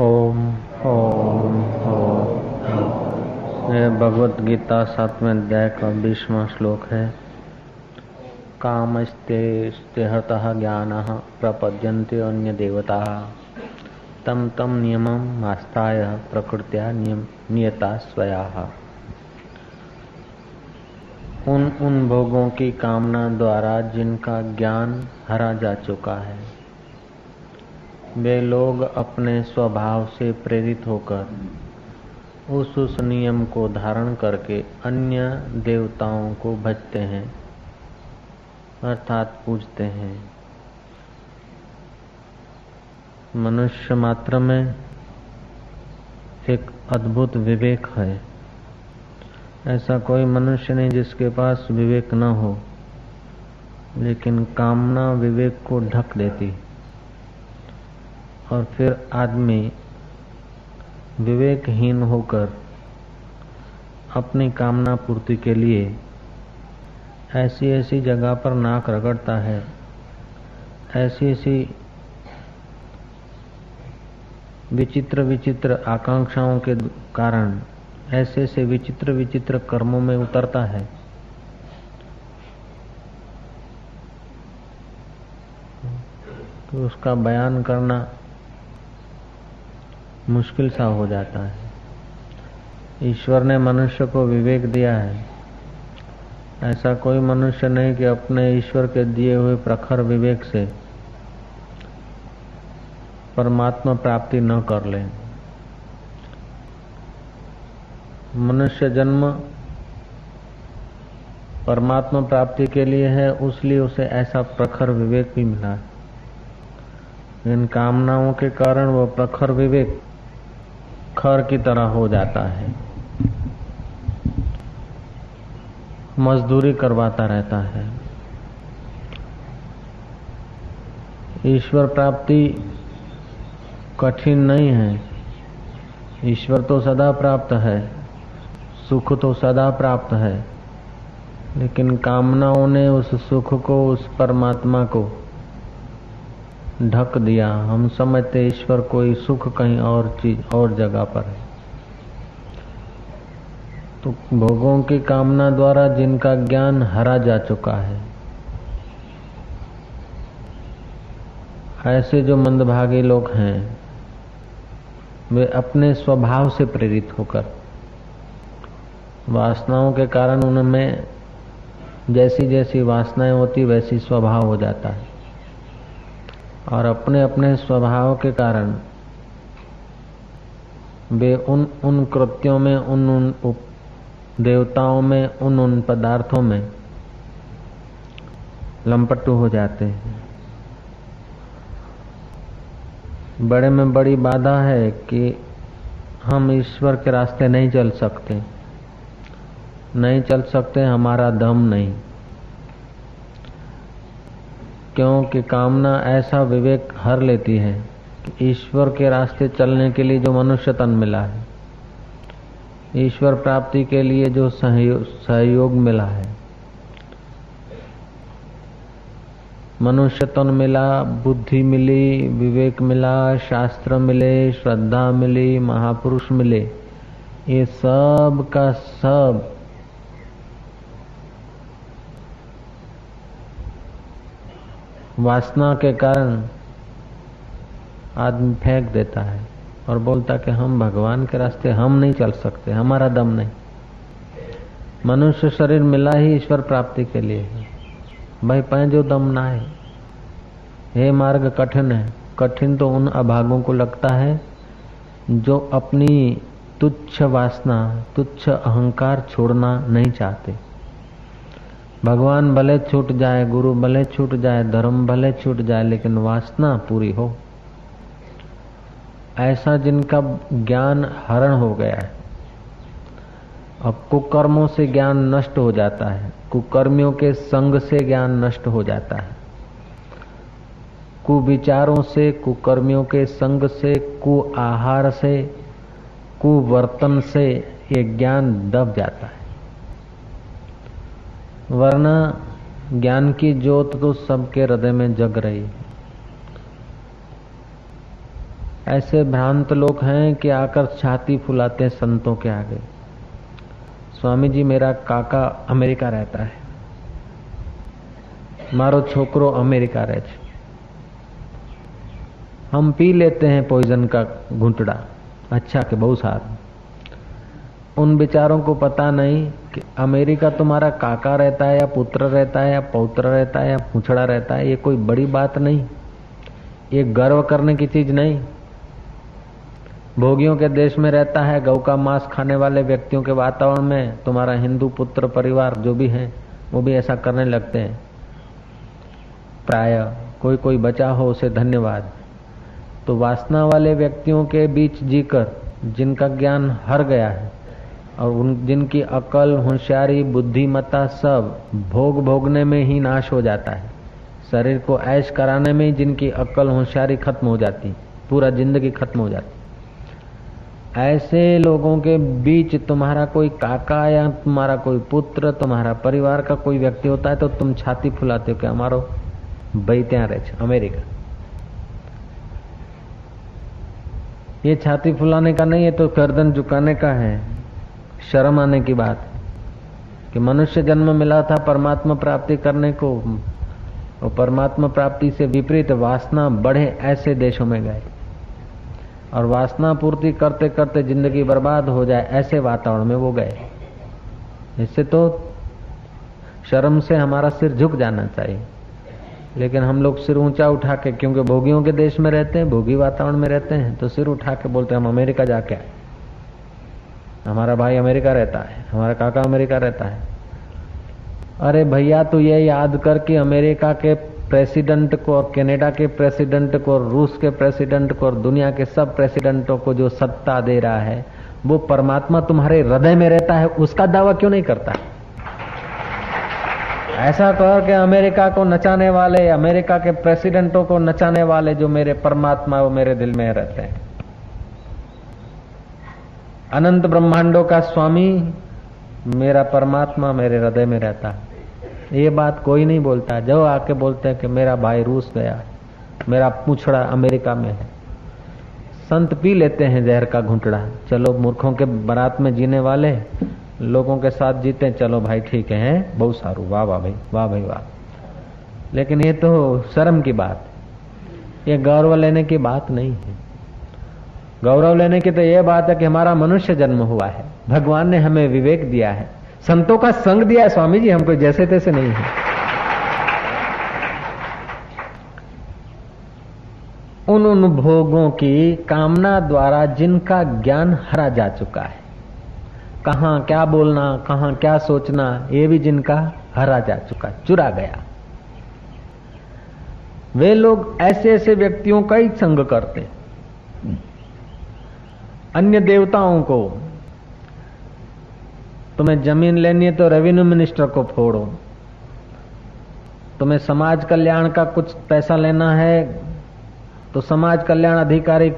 ओम ओम ओम। यह भगवत गीता सातवें अध्याय का बीसवा श्लोक है। कामस्ते स्तेहतः ज्ञान प्रपद्यन्ते अन्य देवता तम तम नियम आस्ताय प्रकृत्या नियता स्वया। उन उन भोगों की कामना द्वारा जिनका ज्ञान हरा जा चुका है वे लोग अपने स्वभाव से प्रेरित होकर उस उस नियम को धारण करके अन्य देवताओं को भजते हैं, अर्थात पूजते हैं। मनुष्य मात्र में एक अद्भुत विवेक है। ऐसा कोई मनुष्य नहीं जिसके पास विवेक न हो, लेकिन कामना विवेक को ढक देती। है और फिर आदमी विवेकहीन होकर अपनी कामना पूर्ति के लिए ऐसी ऐसी जगह पर नाक रगड़ता है ऐसी ऐसी विचित्र विचित्र आकांक्षाओं के कारण ऐसे ऐसे विचित्र विचित्र कर्मों में उतरता है। तो उसका बयान करना मुश्किल सा हो जाता है। ईश्वर ने मनुष्य को विवेक दिया है। ऐसा कोई मनुष्य नहीं कि अपने ईश्वर के दिए हुए प्रखर विवेक से परमात्मा प्राप्ति न कर ले। मनुष्य जन्म परमात्मा प्राप्ति के लिए है, उसलिए उसे ऐसा प्रखर विवेक भी मिला। इन कामनाओं के कारण वह प्रखर विवेक खर की तरह हो जाता है। मजदूरी करवाता रहता है। ईश्वर प्राप्ति कठिन नहीं है। ईश्वर तो सदा प्राप्त है, सुख तो सदा प्राप्त है, लेकिन कामनाओं ने उस सुख को, उस परमात्मा को ढक दिया। हम समझते ईश्वर कोई सुख कहीं और चीज़ और जगह पर है। तो भोगों की कामना द्वारा जिनका ज्ञान हरा जा चुका है। ऐसे जो मंदभागी लोग हैं, वे अपने स्वभाव से प्रेरित होकर, वासनाओं के कारण उनमें जैसी जैसी वासनाएँ होती, वैसी स्वभाव हो जाता है। और अपने अपने स्वभाव के कारण वे उन उन कृत्यों में, उन उन देवताओं में, उन उन पदार्थों में लंपटू हो जाते हैं। बड़े में बड़ी बाधा है कि हम ईश्वर के रास्ते नहीं चल सकते। नहीं चल सकते, हमारा दम नहीं। क्योंकि कामना ऐसा विवेक हर लेती है ईश्वर के रास्ते चलने के लिए जो मनुष्य तन मिला है, ईश्वर प्राप्ति के लिए जो सहयोग मिला है। मनुष्य तन मिला, बुद्धि मिली, विवेक मिला, शास्त्र मिले, श्रद्धा मिली, महापुरुष मिले, ये सब का सब वासना के कारण आदमी फेंक देता है और बोलता कि हम भगवान के रास्ते हम नहीं चल सकते, हमारा दम नहीं। मनुष्य शरीर मिला ही ईश्वर प्राप्ति के लिए है। भाई पैंजो दम ना है। हे मार्ग कठिन है। कठिन तो उन अभागों को लगता है जो अपनी तुच्छ वासना, तुच्छ अहंकार छोड़ना नहीं चाहते। भगवान भले छूट जाए, गुरु भले छूट जाए, धर्म भले छूट जाए, लेकिन वासना पूरी हो। ऐसा जिनका ज्ञान हरण हो गया है, अब कुकर्मों से ज्ञान नष्ट हो जाता है, कुकर्मियों के संग से ज्ञान नष्ट हो जाता है। कुविचारों से, कुकर्मियों के संग से कु आहार से, कुवर्तन से ये ज्ञान दब जाता है। वरना ज्ञान की ज्योत तो सबके हृदय में जग रही। ऐसे भ्रांत लोग हैं कि आकर छाती फुलाते संतों के आगे। स्वामी जी, मेरा काका अमेरिका रहता है। मारो छोकरो अमेरिका रहे हम पी लेते हैं पॉइजन का घुंटड़ा। अच्छा के बहुत सारा। उन बेचारों को पता नहीं कि अमेरिका तुम्हारा काका रहता है या पुत्र रहता है या पौत्र रहता है या पूछड़ा रहता है, ये कोई बड़ी बात नहीं। ये गर्व करने की चीज़ नहीं। भोगियों के देश में रहता है, गौ का मांस खाने वाले व्यक्तियों के वातावरण में, तुम्हारा हिंदू पुत्र परिवार जो भी है, वो भी ऐसा करने लगते हैं। प्राय, कोई कोई बचा हो उसे धन्यवाद। तो वासना वाले व्यक्तियों के बीच जीकर, जिनका ज्ञान हर गया है और उन जिनकी अकल, होशियारी, बुद्धिमत्ता सब भोग भोगने में ही नाश हो जाता है। शरीर को ऐश कराने में जिनकी अकल, होशियारी खत्म हो जाती, पूरा ज़िंदगी खत्म हो जाती। ऐसे लोगों के बीच तुम्हारा कोई काका या तुम्हारा कोई पुत्र, तुम्हारा परिवार का कोई व्यक्ति होता है तो तुम छाती फुलाते हो क्या हमारो भाई त्या रहे अमेरिका। ये छाती फुलाने का नहीं है तो गर्दन झुकाने का है। शर्म आने की बात। कि मनुष्य जन्म मिला था परमात्मा प्राप्ति करने को, और परमात्मा प्राप्ति से विपरीत वासना बढ़े ऐसे देशों में गए। और वासना पूर्ति करते करते ज़िंदगी बर्बाद हो जाए ऐसे वातावरण में वो गए। इससे तो शर्म से हमारा सिर झुक जाना चाहिए। लेकिन हम लोग सिर ऊँचा उठा के, क्योंकि भोगियों के देश में रहते हैं, भोगी वातावरण में रहते हैं तो सिर उठा के बोलते हैं, हम अमेरिका जाके आए। हमारा भाई अमेरिका रहता है, हमारा काका अमेरिका रहता है। अरे भैया, तू ये याद कर कि अमेरिका के प्रेसिडेंट को और कनाडा के प्रेसिडेंट को और रूस के प्रेसिडेंट को और दुनिया के सब प्रेसिडेंटों को जो सत्ता दे रहा है, वो परमात्मा तुम्हारे हृदय में रहता है, उसका दावा क्यों नहीं करता? ऐसा कह के अमेरिका को नचाने वाले, अमेरिका के प्रेसिडेंटों को नचाने वाले जो मेरे परमात्मा, वो मेरे दिल में रहते हैं। अनंत ब्रह्मांडों का स्वामी मेरा परमात्मा मेरे हृदय में रहता। है ये बात कोई नहीं बोलता। जो आके बोलते हैं कि मेरा भाई रूस गया, मेरा पूछड़ा अमेरिका में है। संत पी लेते हैं जहर का घुंटड़ा। चलो मूर्खों के बारात में जीने वाले, लोगों के साथ जीते, चलो भाई ठीक है? बहुत सारू। वाह वाह भाई वाह भाई, वाह। लेकिन ये तो शर्म की बात। ये गौरव लेने की बात नहीं है। गौरव लेने की तो यह बात है कि हमारा मनुष्य जन्म हुआ है। भगवान ने हमें विवेक दिया है। संतों का संग दिया है, स्वामी जी, हमको जैसे तैसे नहीं है। उन उन भोगों की कामना द्वारा जिनका ज्ञान हरा जा चुका है। कहा क्या बोलना, कहा क्या सोचना, ये भी जिनका हरा जा चुका, चुरा गया। वे लोग ऐसे ऐसे व्यक्तियों का ही संग करते। अन्य देवताओं को। तुम्हें ज़मीन लेनी है तो रेवेन्यू मिनिस्टर को फोड़ो। तुम्हें समाज कल्याण का कुछ पैसा लेना है तो समाज कल्याण अधिकारी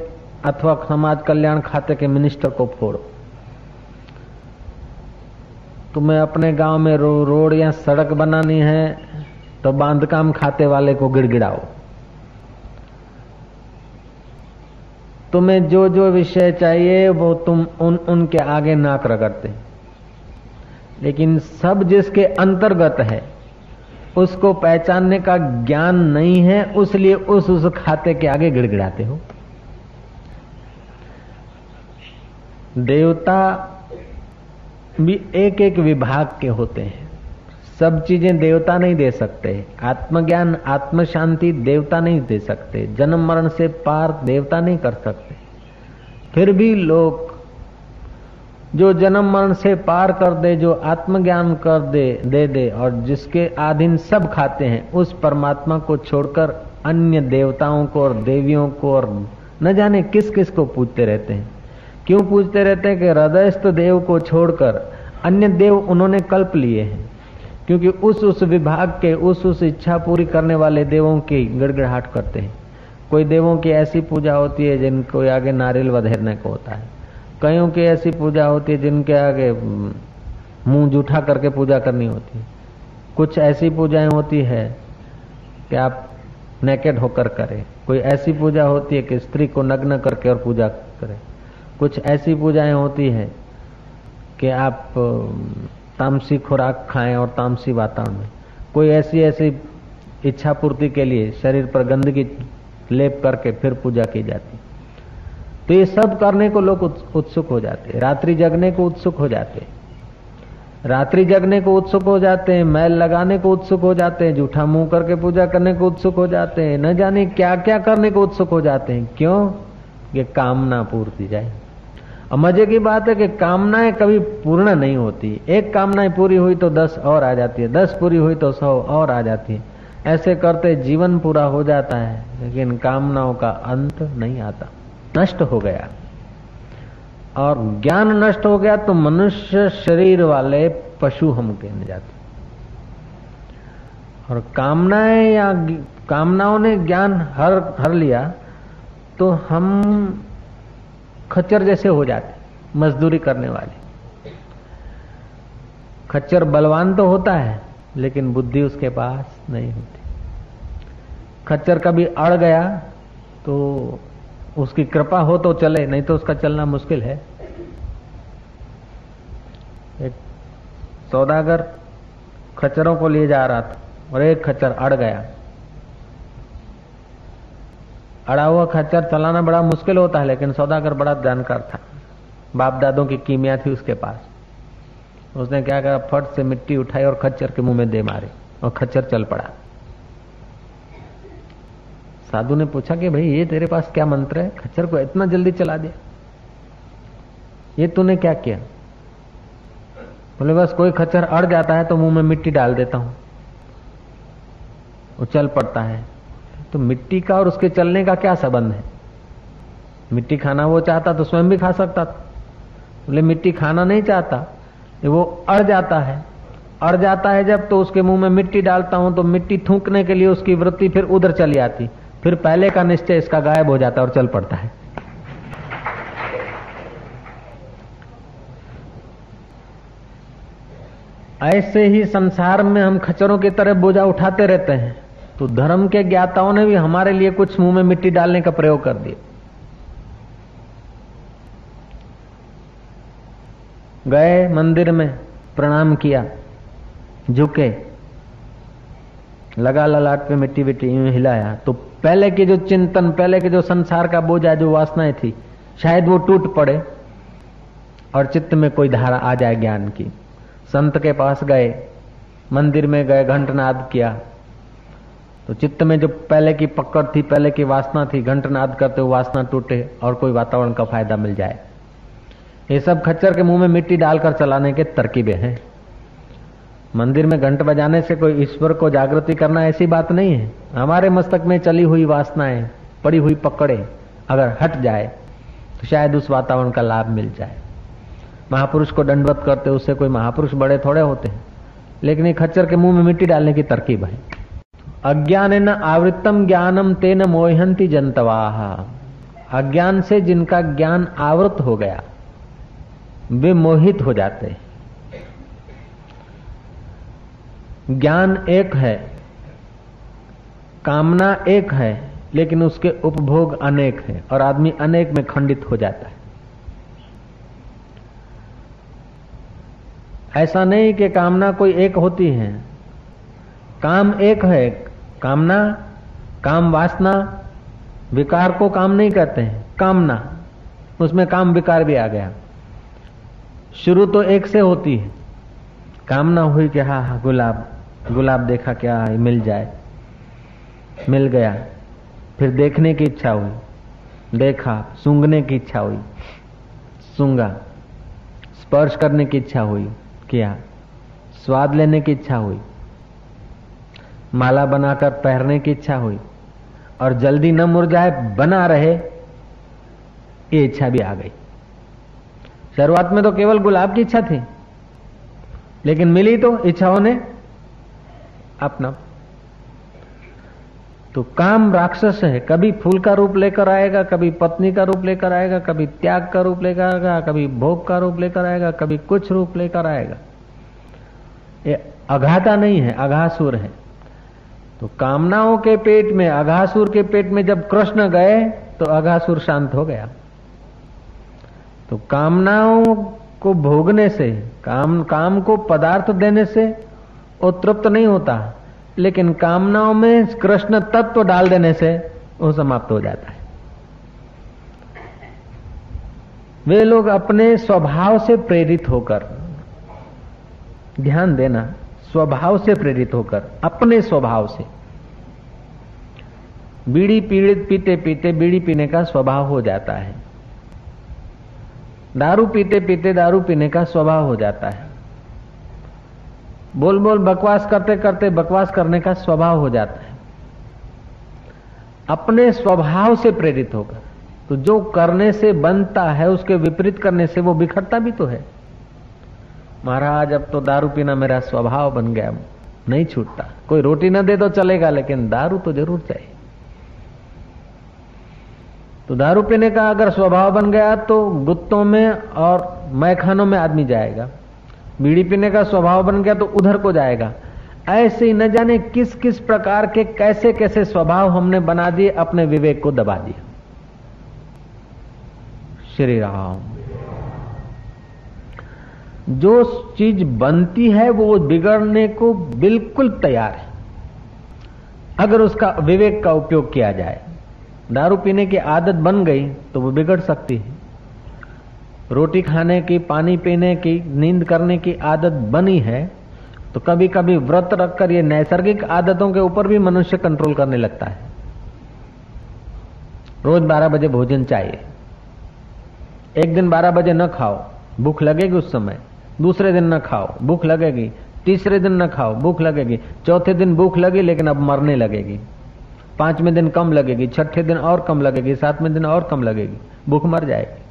अथवा समाज कल्याण खाते के मिनिस्टर को फोड़ो। तुम्हें अपने गाँव में रो, रोड या सड़क बनानी है तो बांधकाम खाते वाले को गिड़गिड़ाओ। तुम्हें जो जो विषय चाहिए, वो तुम उन, उनके आगे नाक रगड़ते। लेकिन सब जिसके अंतर्गत है, उसको पहचानने का ज्ञान नहीं है, उसलिए उस उस खाते के आगे गिड़गिड़ाते हो। देवता भी एक एक विभाग के होते हैं। सब चीज़ें देवता नहीं दे सकते। आत्मज्ञान आत्म शांति देवता नहीं दे सकते। जन्म मरण से पार देवता नहीं कर सकते। फिर भी लोग जो जन्म मरण से पार कर दे, जो आत्मज्ञान कर दे दे दे और जिसके आधीन सब खाते हैं, उस परमात्मा को छोड़कर अन्य देवताओं को और देवियों को और न जाने किस किस को पूछते रहते हैं। क्यों पूछते रहते हैं कि हृदयस्थ देव को छोड़कर अन्य देव उन्होंने कल्प लिए हैं। क्योंकि उस उस विभाग के, उस उस इच्छा पूरी करने वाले देवों की गड़गड़ाहट करते हैं। कोई देवों की ऐसी पूजा होती है जिनको आगे नारियल वधेरने को होता है। कईयों की ऐसी पूजा होती है जिनके आगे मुँह जूठा करके पूजा करनी होती है। कुछ ऐसी पूजाएँ होती है कि आप नेकेड होकर करें। कोई ऐसी पूजा होती है कि स्त्री को नग्न करके और पूजा करें। कुछ ऐसी पूजाएँ होती है कि आप तामसी खुराक खाएँ और तामसी वातावरण में। कोई ऐसी ऐसी इच्छा पूर्ति के लिए शरीर पर गंदगी लेप करके फिर पूजा की जाती। तो ये सब करने को लोग उत्सुक हो जाते हैं। रात्रि जगने को उत्सुक हो जाते रात्रि जगने को उत्सुक हो जाते हैं, मैल लगाने को उत्सुक हो जाते हैं, जूठा मुँह करके पूजा करने को उत्सुक हो जाते हैं। न जाने क्या क्या करने को उत्सुक हो जाते हैं। क्यों? ये कामना पूर्ति जाए। और मज़े की बात है कि कामनाएँ कभी पूर्ण नहीं होती। एक कामनाएँ पूरी हुई तो दस और आ जाती है। दस पूरी हुई तो सौ और आ जाती है। ऐसे करते जीवन पूरा हो जाता है, लेकिन कामनाओं का अंत नहीं आता। नष्ट हो गया। और ज्ञान नष्ट हो गया तो मनुष्य शरीर वाले पशु हम कहने जाते और कामनाएँ या कामनाओं ने ज्ञान हर हर लिया तो हम खच्चर जैसे हो जाते मजदूरी करने वाले। खच्चर बलवान तो होता है, लेकिन बुद्धि उसके पास नहीं होती। खच्चर कभी अड़ गया तो उसकी कृपा हो तो चले, नहीं तो उसका चलना मुश्किल है। एक सौदागर खच्चरों को लिए जा रहा था, और एक खच्चर अड़ गया। अड़ा हुआ खच्चर चलाना बड़ा मुश्किल होता है, लेकिन सौदागर बड़ा जानकार था। बाप दादों की कीमिया थी उसके पास। उसने क्या करा, फट से मिट्टी उठाई और खच्चर के मुँह में दे मारे और खच्चर चल पड़ा। साधु ने पूछा कि भाई, ये तेरे पास क्या मंत्र है? खच्चर को इतना जल्दी चला दिया। ये तूने क्या किया? बोले, बस कोई खच्चर अड़ जाता है तो मुँह में मिट्टी डाल देता हूँ। वो चल पड़ता है। तो मिट्टी का और उसके चलने का क्या संबंध है? मिट्टी खाना वो चाहता तो स्वयं भी खा सकता था। बोले, मिट्टी खाना नहीं चाहता वो अड़ जाता है। अड़ जाता है जब तो उसके मुँह में मिट्टी डालता हूँ तो मिट्टी थूकने के लिए उसकी वृत्ति फिर उधर चली आती। फिर पहले का निश्चय इसका गायब हो जाता है और चल पड़ता है। ऐसे ही संसार में हम खचरों की तरह बोझा उठाते रहते हैं। तो धर्म के ज्ञाताओं ने भी हमारे लिए कुछ मुँह में मिट्टी डालने का प्रयोग कर दिया। गए मंदिर में प्रणाम किया, झुके, लगा ललाट पे मिट्टी विट्टी हिलाया। तो पहले के जो चिंतन, पहले के जो संसार का बोझ बोझा जो वासनाएँ थी, शायद वो टूट पड़े और चित्त में कोई धारा आ जाए ज्ञान की। संत के पास गए, मंदिर में गए, घंटनाद किया तो चित्त में जो पहले की पकड़ थी, पहले की वासना थी, घंटनाद करते हुए वासना टूटे और कोई वातावरण का फ़ायदा मिल जाए। ये सब खच्चर के मुँह में मिट्टी डालकर चलाने के तरकीबें हैं। मंदिर में घंट बजाने से कोई ईश्वर को जागृति करना ऐसी बात नहीं है। हमारे मस्तक में चली हुई वासनाएँ, पड़ी हुई पकड़े अगर हट जाए तो शायद उस वातावरण का लाभ मिल जाए। महापुरुष को दंडवत करते उससे कोई महापुरुष बड़े थोड़े होते हैं। लेकिन ये खच्चर के मुँह में मिट्टी डालने की तरकीब है। अज्ञान न आवृतम ज्ञानम तेन मोहंती जनतवाह अज्ञान से जिनका ज्ञान आवृत हो गया, वे मोहित हो जाते ज्ञान एक है, कामना एक है, लेकिन उसके उपभोग अनेक है और आदमी अनेक में खंडित हो जाता है। ऐसा नहीं कि कामना कोई एक होती है। काम एक है कामना, काम वासना, विकार को काम नहीं कहते हैं, कामना। उसमें काम विकार भी आ गया। शुरू तो एक से होती है। कामना हुई कि हाँ हाँ गुलाब गुलाब देखा क्या है मिल जाए। मिल गया। फिर देखने की इच्छा हुई। देखा, सूंघने की इच्छा हुई। सूँगा स्पर्श करने की इच्छा हुई किया स्वाद लेने की इच्छा हुई। माला बनाकर पहनने की इच्छा हुई और जल्दी न मुरझाए, बना रहे, ये इच्छा भी आ गई। शुरुआत में तो केवल गुलाब की इच्छा थी, लेकिन मिली तो इच्छाओं ने अपना। तो काम राक्षस है, कभी फूल का रूप लेकर आएगा, कभी पत्नी का रूप लेकर आएगा, कभी त्याग का रूप लेकर आएगा, कभी भोग का रूप लेकर आएगा, कभी कुछ रूप लेकर आएगा। ये अघाता नहीं है, अघासुर है। तो कामनाओं के पेट में अघासुर के पेट में जब कृष्ण गए तो अघासुर शांत हो गया। तो कामनाओं को भोगने से, काम काम को पदार्थ देने से वो तृप्त नहीं होता, लेकिन कामनाओं में कृष्ण तत्व डाल देने से वो समाप्त हो जाता है। वे लोग अपने स्वभाव से प्रेरित होकर, ध्यान देना स्वभाव से प्रेरित होकर, अपने स्वभाव से। बीड़ी पीड़ित पीते पीते बीड़ी पीने का स्वभाव हो जाता है। दारू पीते पीते दारू पीने का स्वभाव हो जाता है। बोल बोल बकवास करते करते बकवास करने का स्वभाव हो जाता है। अपने स्वभाव से प्रेरित होकर तो जो करने से बनता है, उसके विपरीत करने से वो बिखरता भी तो है। महाराज, अब तो दारू पीना मेरा स्वभाव बन गया। नहीं छूटता। कोई रोटी ना दे तो चलेगा, लेकिन दारू तो ज़रूर चाहिए। तो दारू पीने का अगर स्वभाव बन गया तो गुत्तों में और मैखानों में आदमी जाएगा। बीड़ी पीने का स्वभाव बन गया तो उधर को जाएगा। ऐसे ही न जाने किस किस प्रकार के कैसे कैसे स्वभाव हमने बना दिए, अपने विवेक को दबा दिया श्री राम। जो चीज़ बनती है, वो बिगड़ने को बिल्कुल तैयार है। अगर उसका विवेक का उपयोग किया जाए, दारू पीने की आदत बन गई तो वो बिगड़ सकती है। रोटी खाने की, पानी पीने की, नींद करने की आदत बनी है तो कभी कभी व्रत रखकर ये नैसर्गिक आदतों के ऊपर भी मनुष्य कंट्रोल करने लगता है। रोज बारह बजे भोजन चाहिए। एक दिन बारह बजे न खाओ, भूख लगेगी उस समय। दूसरे दिन न खाओ, भूख लगेगी। तीसरे दिन न खाओ, भूख लगेगी। चौथे दिन भूख लगी, लेकिन अब मरने लगेगी। पाँचवें दिन कम लगेगी, छठे दिन और कम लगेगी, सातवें दिन और कम लगेगी। भूख मर जाएगी।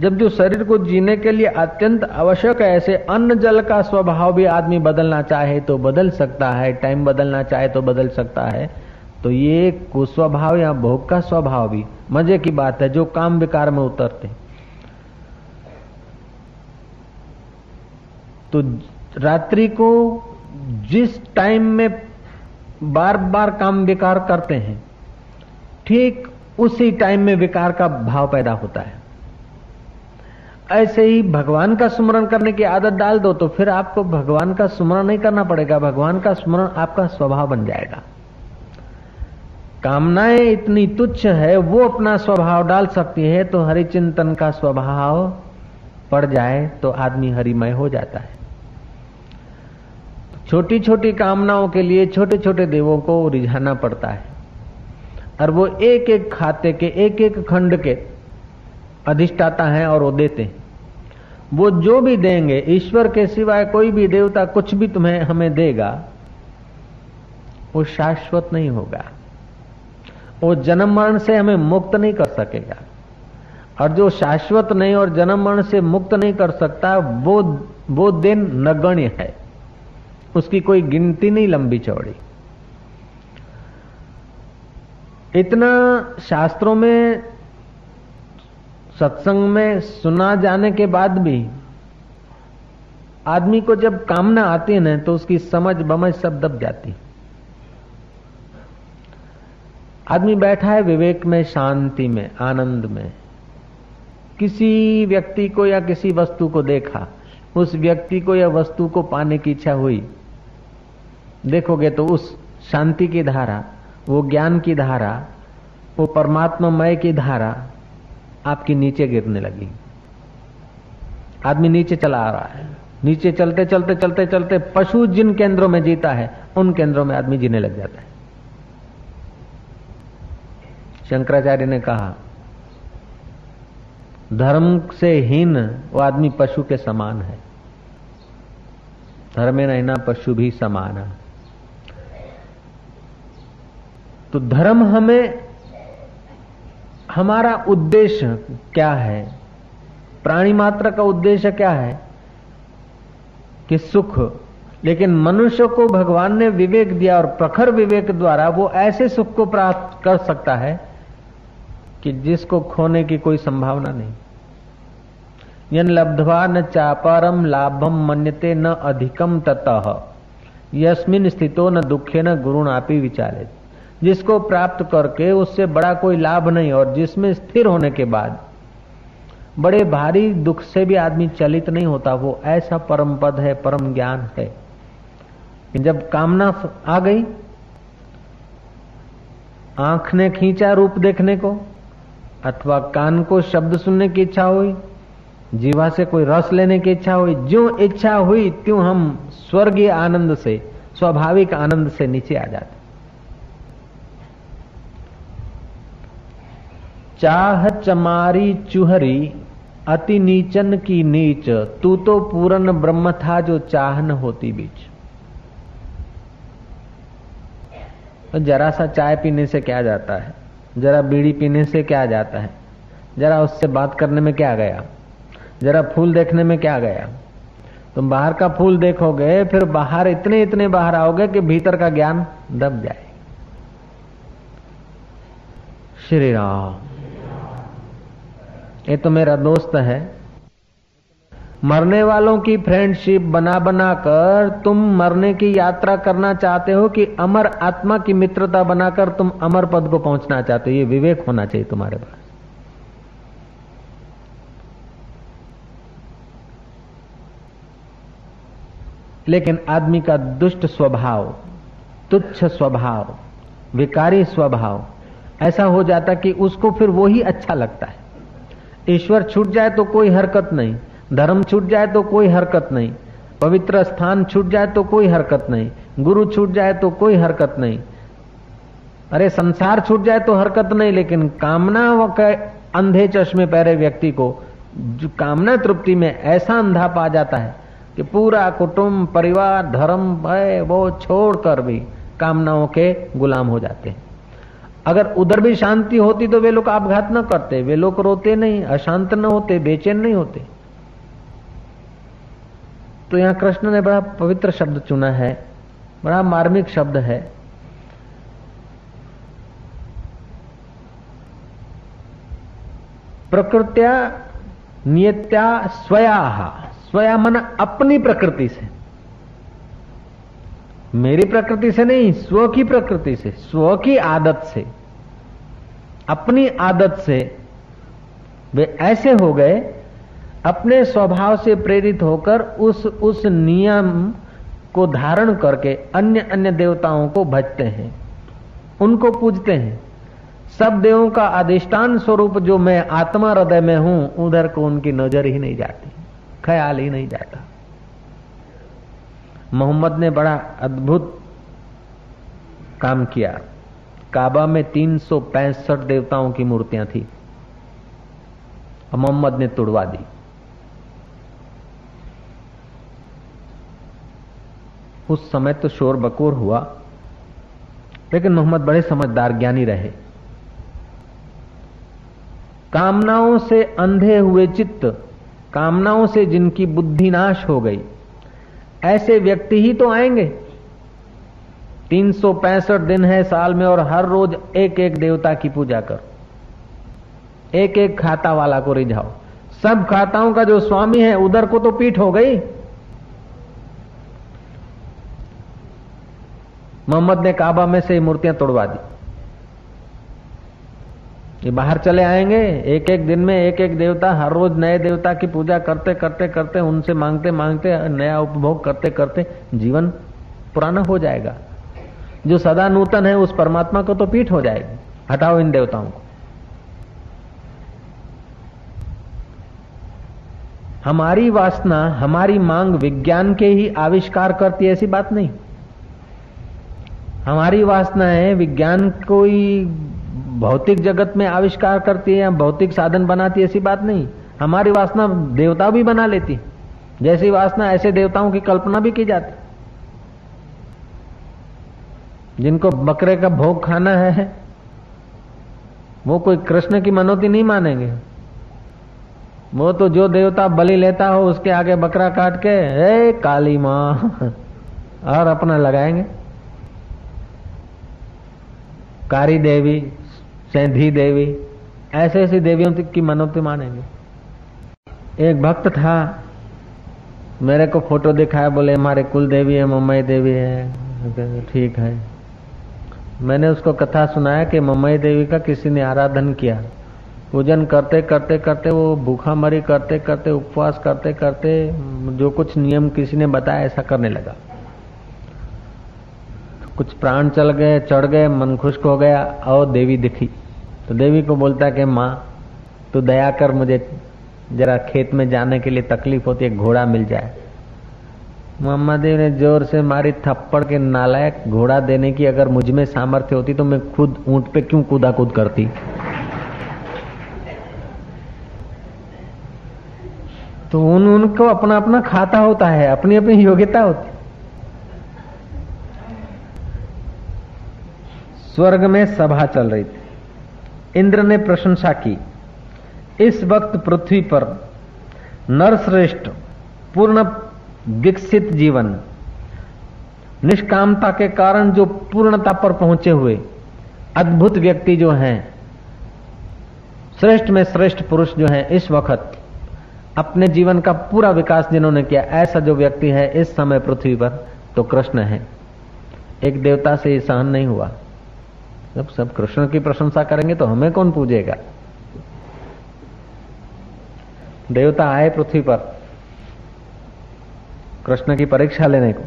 जब जो शरीर को जीने के लिए अत्यंत आवश्यक है, ऐसे अन्न जल का स्वभाव भी आदमी बदलना चाहे तो बदल सकता है, टाइम बदलना चाहे तो बदल सकता है। तो ये कुस्वभाव या भोग का स्वभाव भी मज़े की बात है, जो काम विकार में उतरते। तो रात्रि को जिस टाइम में बार बार काम विकार करते हैं, ठीक उसी टाइम में विकार का भाव पैदा होता है। ऐसे ही भगवान का स्मरण करने की आदत डाल दो तो फिर आपको भगवान का स्मरण नहीं करना पड़ेगा, भगवान का स्मरण आपका स्वभाव बन जाएगा। कामनाएँ इतनी तुच्छ है, वो अपना स्वभाव डाल सकती है तो हरिचिंतन का स्वभाव पड़ जाए तो आदमी हरिमय हो जाता है। छोटी छोटी कामनाओं के लिए छोटे छोटे देवों को रिझाना पड़ता है। और वो एक एक खाते के एक एक खंड के अधिष्ठाता है और वो देते हैं। वो जो भी देंगे, ईश्वर के सिवाय कोई भी देवता कुछ भी तुम्हें हमें देगा, वो शाश्वत नहीं होगा। वो जन्म मरण से हमें मुक्त नहीं कर सकेगा। और जो शाश्वत नहीं और जन्म मरण से मुक्त नहीं कर सकता, वो वो दिन नगण्य है। उसकी कोई गिनती नहीं लंबी चौड़ी। इतना शास्त्रों में, सत्संग में सुना जाने के बाद भी आदमी को जब कामना आती है ना तो उसकी समझ बमझ सब दब जाती आदमी बैठा है विवेक में, शांति में, आनंद में। किसी व्यक्ति को या किसी वस्तु को देखा, उस व्यक्ति को या वस्तु को पाने की इच्छा हुई देखोगे तो उस शांति की धारा, वो ज्ञान की धारा, वो परमात्मामय की धारा आपकी नीचे गिरने लगी। आदमी नीचे चला आ रहा है। नीचे चलते चलते चलते चलते पशु जिन केंद्रों में जीता है, उन केंद्रों में आदमी जीने लग जाता है। शंकराचार्य ने कहा, धर्म से हीन वो आदमी पशु के समान है। धर्म में रहना पशु भी समान है। तो धर्म हमें, हमारा उद्देश्य क्या है? प्राणी मात्र का उद्देश्य क्या है? कि सुख। लेकिन मनुष्य को भगवान ने विवेक दिया और प्रखर विवेक द्वारा वो ऐसे सुख को प्राप्त कर सकता है कि जिसको खोने की कोई संभावना नहीं। यन लब्धवा न चापरम लाभम मन्यते न अधिकम ततः। यस्मिन स्थितो न दुखे न गुरु आपी विचारे जिसको प्राप्त करके उससे बड़ा कोई लाभ नहीं, और जिसमें स्थिर होने के बाद बड़े भारी दुख से भी आदमी चलित नहीं होता, वो ऐसा परम पद है, परम ज्ञान है। जब कामना आ गई, आँख ने खींचा रूप देखने को, अथवा कान को शब्द सुनने की इच्छा हुई, जीवा से कोई रस लेने की इच्छा हुई, जो इच्छा हुई, त्यों हम स्वर्गीय आनंद से, स्वाभाविक आनंद से नीचे आ जाते। चाह चमारी चुहरी, अति नीचन की नीच, तू तो पूरन ब्रह्म था जो चाह न होती बीच। तो जरा सा चाय पीने से क्या जाता है? जरा बीड़ी पीने से क्या जाता है? जरा उससे बात करने में क्या गया? जरा फूल देखने में क्या गया? तुम बाहर का फूल देखोगे, फिर बाहर इतने इतने बाहर आओगे कि भीतर का ज्ञान दब जाए। श्री राम। ये तो मेरा दोस्त है। मरने वालों की फ्रेंडशिप बना बना कर तुम मरने की यात्रा करना चाहते हो कि अमर आत्मा की मित्रता बनाकर तुम अमर पद को पहुँचना चाहते हो? ये विवेक होना चाहिए तुम्हारे पास। लेकिन आदमी का दुष्ट स्वभाव, तुच्छ स्वभाव, विकारी स्वभाव, ऐसा हो जाता कि उसको फिर वो ही अच्छा लगता है। ईश्वर छूट जाए तो कोई हरकत नहीं, धर्म छूट जाए तो कोई हरकत नहीं, पवित्र स्थान छूट जाए तो कोई हरकत नहीं, गुरु छूट जाए तो कोई हरकत नहीं। अरे संसार छूट जाए तो हरकत नहीं, लेकिन कामना के अंधे चश्मे पहरे व्यक्ति को, जो कामना तृप्ति में ऐसा अंधा पा जाता है कि पूरा कुटुंब, परिवार, धर्म, भय, वो छोड़कर भी कामनाओं के गुलाम हो जाते हैं। अगर उधर भी शांति होती तो वे लोग आपघात न करते, वे लोग रोते नहीं, अशांत न होते, बेचैन नहीं होते। तो यहाँ कृष्ण ने बड़ा पवित्र शब्द चुना है, बड़ा मार्मिक शब्द है। प्रकृत्या नियत्या स्वया स्वया मन अपनी प्रकृति से। मेरी प्रकृति से नहीं, स्व की प्रकृति से, स्व की आदत से। अपनी आदत से वे ऐसे हो गए, अपने स्वभाव से प्रेरित होकर उस उस नियम को धारण करके अन्य अन्य देवताओं को भजते हैं, उनको पूजते हैं। सब देवों का अधिष्ठान स्वरूप जो मैं आत्मा हृदय में हूँ, उधर को उनकी नज़र ही नहीं जाती, ख्याल ही नहीं जाता। मोहम्मद ने बड़ा अद्भुत काम किया। काबा में तीन सौ पैंसठ देवताओं की मूर्तियाँ थी। मोहम्मद ने तुड़वा दी। उस समय तो शोर बकोर हुआ, लेकिन मोहम्मद बड़े समझदार ज्ञानी रहे। कामनाओं से अंधे हुए चित्त, कामनाओं से जिनकी बुद्धि नाश हो गई ऐसे व्यक्ति ही तो आएँगे। तीन सौ पैंसठ दिन है साल में और हर रोज एक एक देवता की पूजा करो। एक एक खाता वाला को रिझाओ। सब खाताओं का जो स्वामी है, उधर को तो पीठ हो गई। मोहम्मद ने काबा में से मूर्तियाँ तोड़वा दी। ये बाहर चले आएँगे एक एक दिन में एक एक देवता, हर रोज नए देवता की पूजा करते करते करते, उनसे मांगते मांगते, नया उपभोग करते करते, जीवन पुराना हो जाएगा। जो सदा नूतन है, उस परमात्मा को तो पीठ हो जाएगी। हटाओ इन देवताओं को। हमारी वासना, हमारी मांग विज्ञान के ही आविष्कार करती ऐसी बात नहीं। हमारी वासना है, विज्ञान कोई भौतिक जगत में आविष्कार करती है, भौतिक साधन बनाती है, ऐसी बात नहीं। हमारी वासना देवता भी बना लेती। जैसी वासना, ऐसे देवताओं की कल्पना भी की जाती। जिनको बकरे का भोग खाना है वो कोई कृष्ण की मनोती नहीं मानेंगे। वो तो जो देवता बलि लेता हो, उसके आगे बकरा काट के, ए, काली माँ। और अपना लगाएँगे। कारी देवी सैंधी देवी ऐसे ऐसी देवियों की मनोती मानेंगे। एक भक्त था, मेरे को फ़ोटो दिखाया, बोले, हमारे कुल देवी है मम्मई देवी है। ठीक है। मैंने उसको कथा सुनाया कि मम्मई देवी का किसी ने आराधन किया। पूजन करते करते करते वो भूखा मरी करते करते, उपवास करते करते जो कुछ नियम किसी ने बताया, ऐसा करने लगा। कुछ प्राण चल गए, चढ़ गए, मन खुश्क हो गया, और देवी दिखी। तो देवी को बोलता है कि, माँ, तू दया कर, मुझे जरा खेत में जाने के लिए तकलीफ़ होती है घोड़ा मिल जाए। मोहम्मद देव ने ज़ोर से मारी थप्पड़ के नालायक घोड़ा देने की, अगर मुझमें सामर्थ्य होती तो मैं खुद ऊँट पे क्यों कूदा कूद करती? तो उन उनको अपना अपना खाता होता है अपनी अपनी योग्यता होती। स्वर्ग में सभा चल रही थी। इंद्र ने प्रशंसा की, इस वक्त पृथ्वी पर नरश्रेष्ठ, पूर्ण विकसित जीवन, निष्कामता के कारण जो पूर्णता पर पहुँचे हुए अद्भुत व्यक्ति जो हैं, श्रेष्ठ में श्रेष्ठ पुरुष जो हैं, इस वक्त अपने जीवन का पूरा विकास जिन्होंने किया, ऐसा जो व्यक्ति है, इस समय पृथ्वी पर तो कृष्ण है। एक देवता से ये सहन नहीं हुआ। जब सब कृष्ण की प्रशंसा करेंगे तो हमें कौन पूजेगा? देवता आए पृथ्वी पर, कृष्ण की परीक्षा लेने को।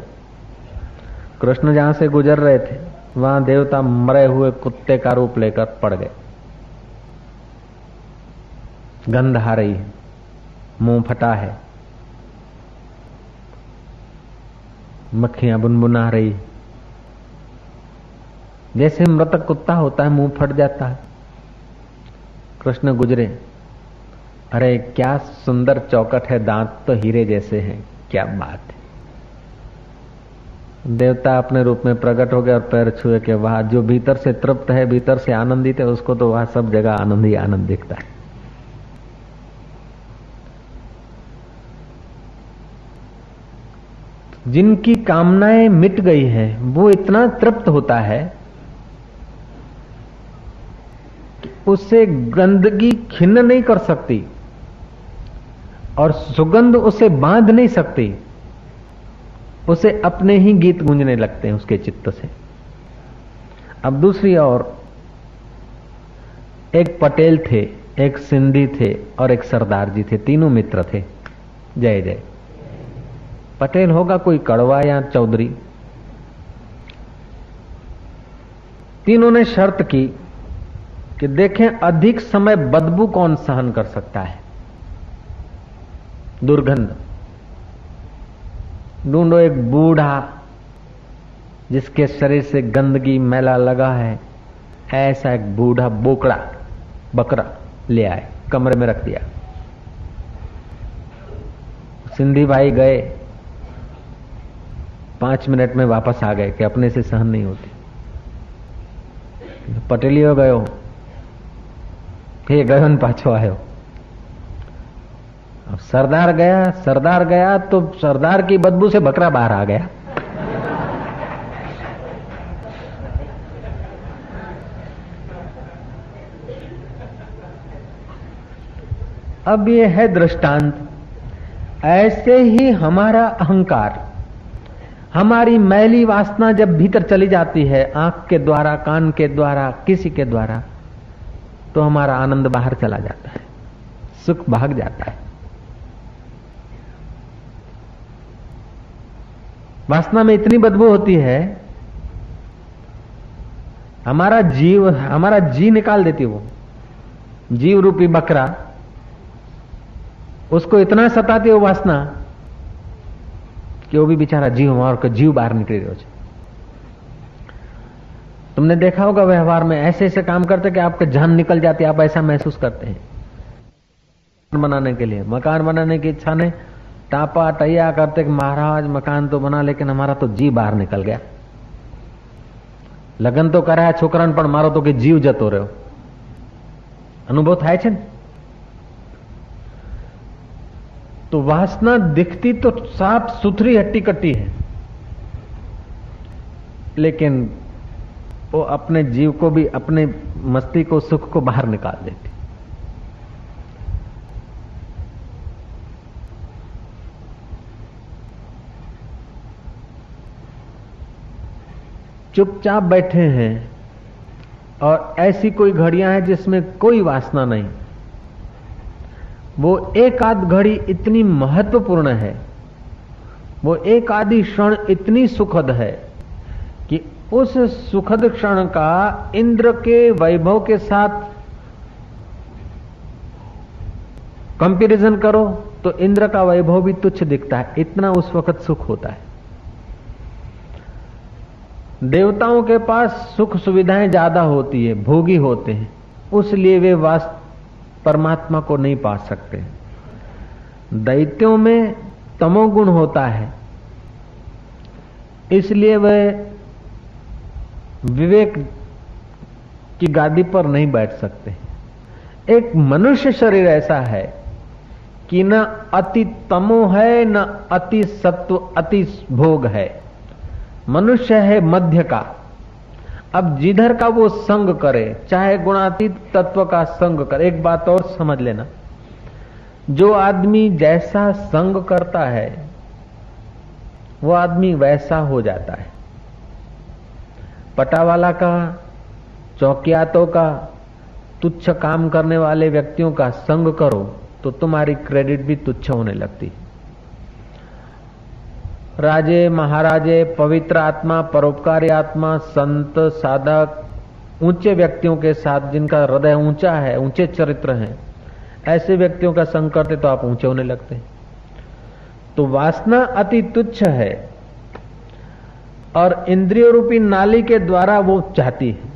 कृष्ण जहाँ से गुजर रहे थे, वहाँ देवता मरे हुए कुत्ते का रूप लेकर पड़ गए। गंध आ रही है, मुँह फटा है, मक्खियाँ बुनबुना रही जैसे मृतक कुत्ता होता है, मुँह फट जाता है। कृष्ण गुजरे, अरे, क्या सुंदर चौकट है, दांत तो हीरे जैसे हैं, क्या बात है। देवता अपने रूप में प्रकट हो गया और पैर छुए के वहाँ जो भीतर से तृप्त है, भीतर से आनंदित है, उसको तो वहाँ सब जगह आनंद ही आनंद दिखता है। जिनकी कामनाएँ मिट गई है, वो इतना तृप्त होता है उससे गंदगी खिन्न नहीं कर सकती और सुगंध उसे बाँध नहीं सकती, उसे अपने ही गीत गूंजने लगते हैं उसके चित्त से। अब दूसरी ओर, एक पटेल थे, एक सिंधी थे और एक सरदार जी थे, तीनों मित्र थे। जय जय। पटेल होगा कोई कड़वा या चौधरी। तीनों ने शर्त की कि देखें अधिक समय बदबू कौन सहन कर सकता है? दुर्गंध। ढूंढो एक बूढ़ा जिसके शरीर से गंदगी, मैला लगा है, ऐसा एक बूढ़ा बोकड़ा, बकरा ले आए, कमरे में रख दिया। सिंधी भाई गए, पाँच मिनट में वापस आ गए कि अपने से सहन नहीं होती। पटेलियो गयो हे गयो पाछो आयो। अब सरदार गया सरदार गया तो सरदार की बदबू से बकरा बाहर आ गया। अब ये है दृष्टांत। ऐसे ही हमारा अहंकार, हमारी मैली वासना जब भीतर चली जाती है, आँख के द्वारा, कान के द्वारा, किसी के द्वारा तो हमारा आनंद बाहर चला जाता है। सुख भाग जाता है। वासना में इतनी बदबू होती है, हमारा जीव, हमारा जी निकाल देती वो। जीव रूपी बकरा, उसको इतना सताती वो वासना कि वो भी बेचारा जीव, और जीव बाहर निकले रोज तुमने देखा होगा व्यवहार में ऐसे ऐसे काम करते कि आपका जान निकल जाती आप ऐसा महसूस करते हैं बनाने के लिए मकान बनाने की इच्छा ने टापा टैया करते कि महाराज मकान तो बना लेकिन हमारा तो जी बाहर निकल गया લગ્ન તો કરાયા છોકરાને પણ મારો તો કે જીવ જતો રહ્યો અનુભવ થાય છે ને तो वासना दिखती तो साफ सुथरी हट्टी कट्टी है लेकिन वो अपने जीव को भी, अपने मस्ती को, सुख को बाहर निकाल देती। चुपचाप बैठे हैं और ऐसी कोई घड़ियाँ हैं जिसमें कोई वासना नहीं। वो एक आध घड़ी इतनी महत्वपूर्ण है, वो एक आधी क्षण इतनी सुखद है उस सुखद क्षण का इंद्र के वैभव के साथ कंपैरिजन करो तो इंद्र का वैभव भी तुच्छ दिखता है। इतना उस वक्त सुख होता है। देवताओं के पास सुख सुविधाएँ ज़्यादा होती है, भोगी होते हैं, उसलिए वे वास्त परमात्मा को नहीं पा सकते। दैत्यों में तमोगुण होता है, इसलिए वे विवेक की गादी पर नहीं बैठ सकते। एक मनुष्य शरीर ऐसा है कि न अति तमो है, न अति सत्व, अति भोग है। मनुष्य है मध्य का। अब जिधर का वो संग करे, चाहे गुणातीत तत्व का संग करे, एक बात और समझ लेना। जो आदमी जैसा संग करता है, वो आदमी वैसा हो जाता है। पटावाला का, चौकियातों का, तुच्छ काम करने वाले व्यक्तियों का संग करो तो तुम्हारी क्रेडिट भी तुच्छ होने लगती राजे महाराजे, पवित्र आत्मा, परोपकारी आत्मा, संत, साधक, ऊँचे व्यक्तियों के साथ जिनका हृदय ऊँचा है, ऊँचे चरित्र हैं, ऐसे व्यक्तियों का संग करते तो आप ऊँचे होने लगते हैं। तो वासना अति तुच्छ है और इंद्रिय रूपी नाली के द्वारा वो चाहती है।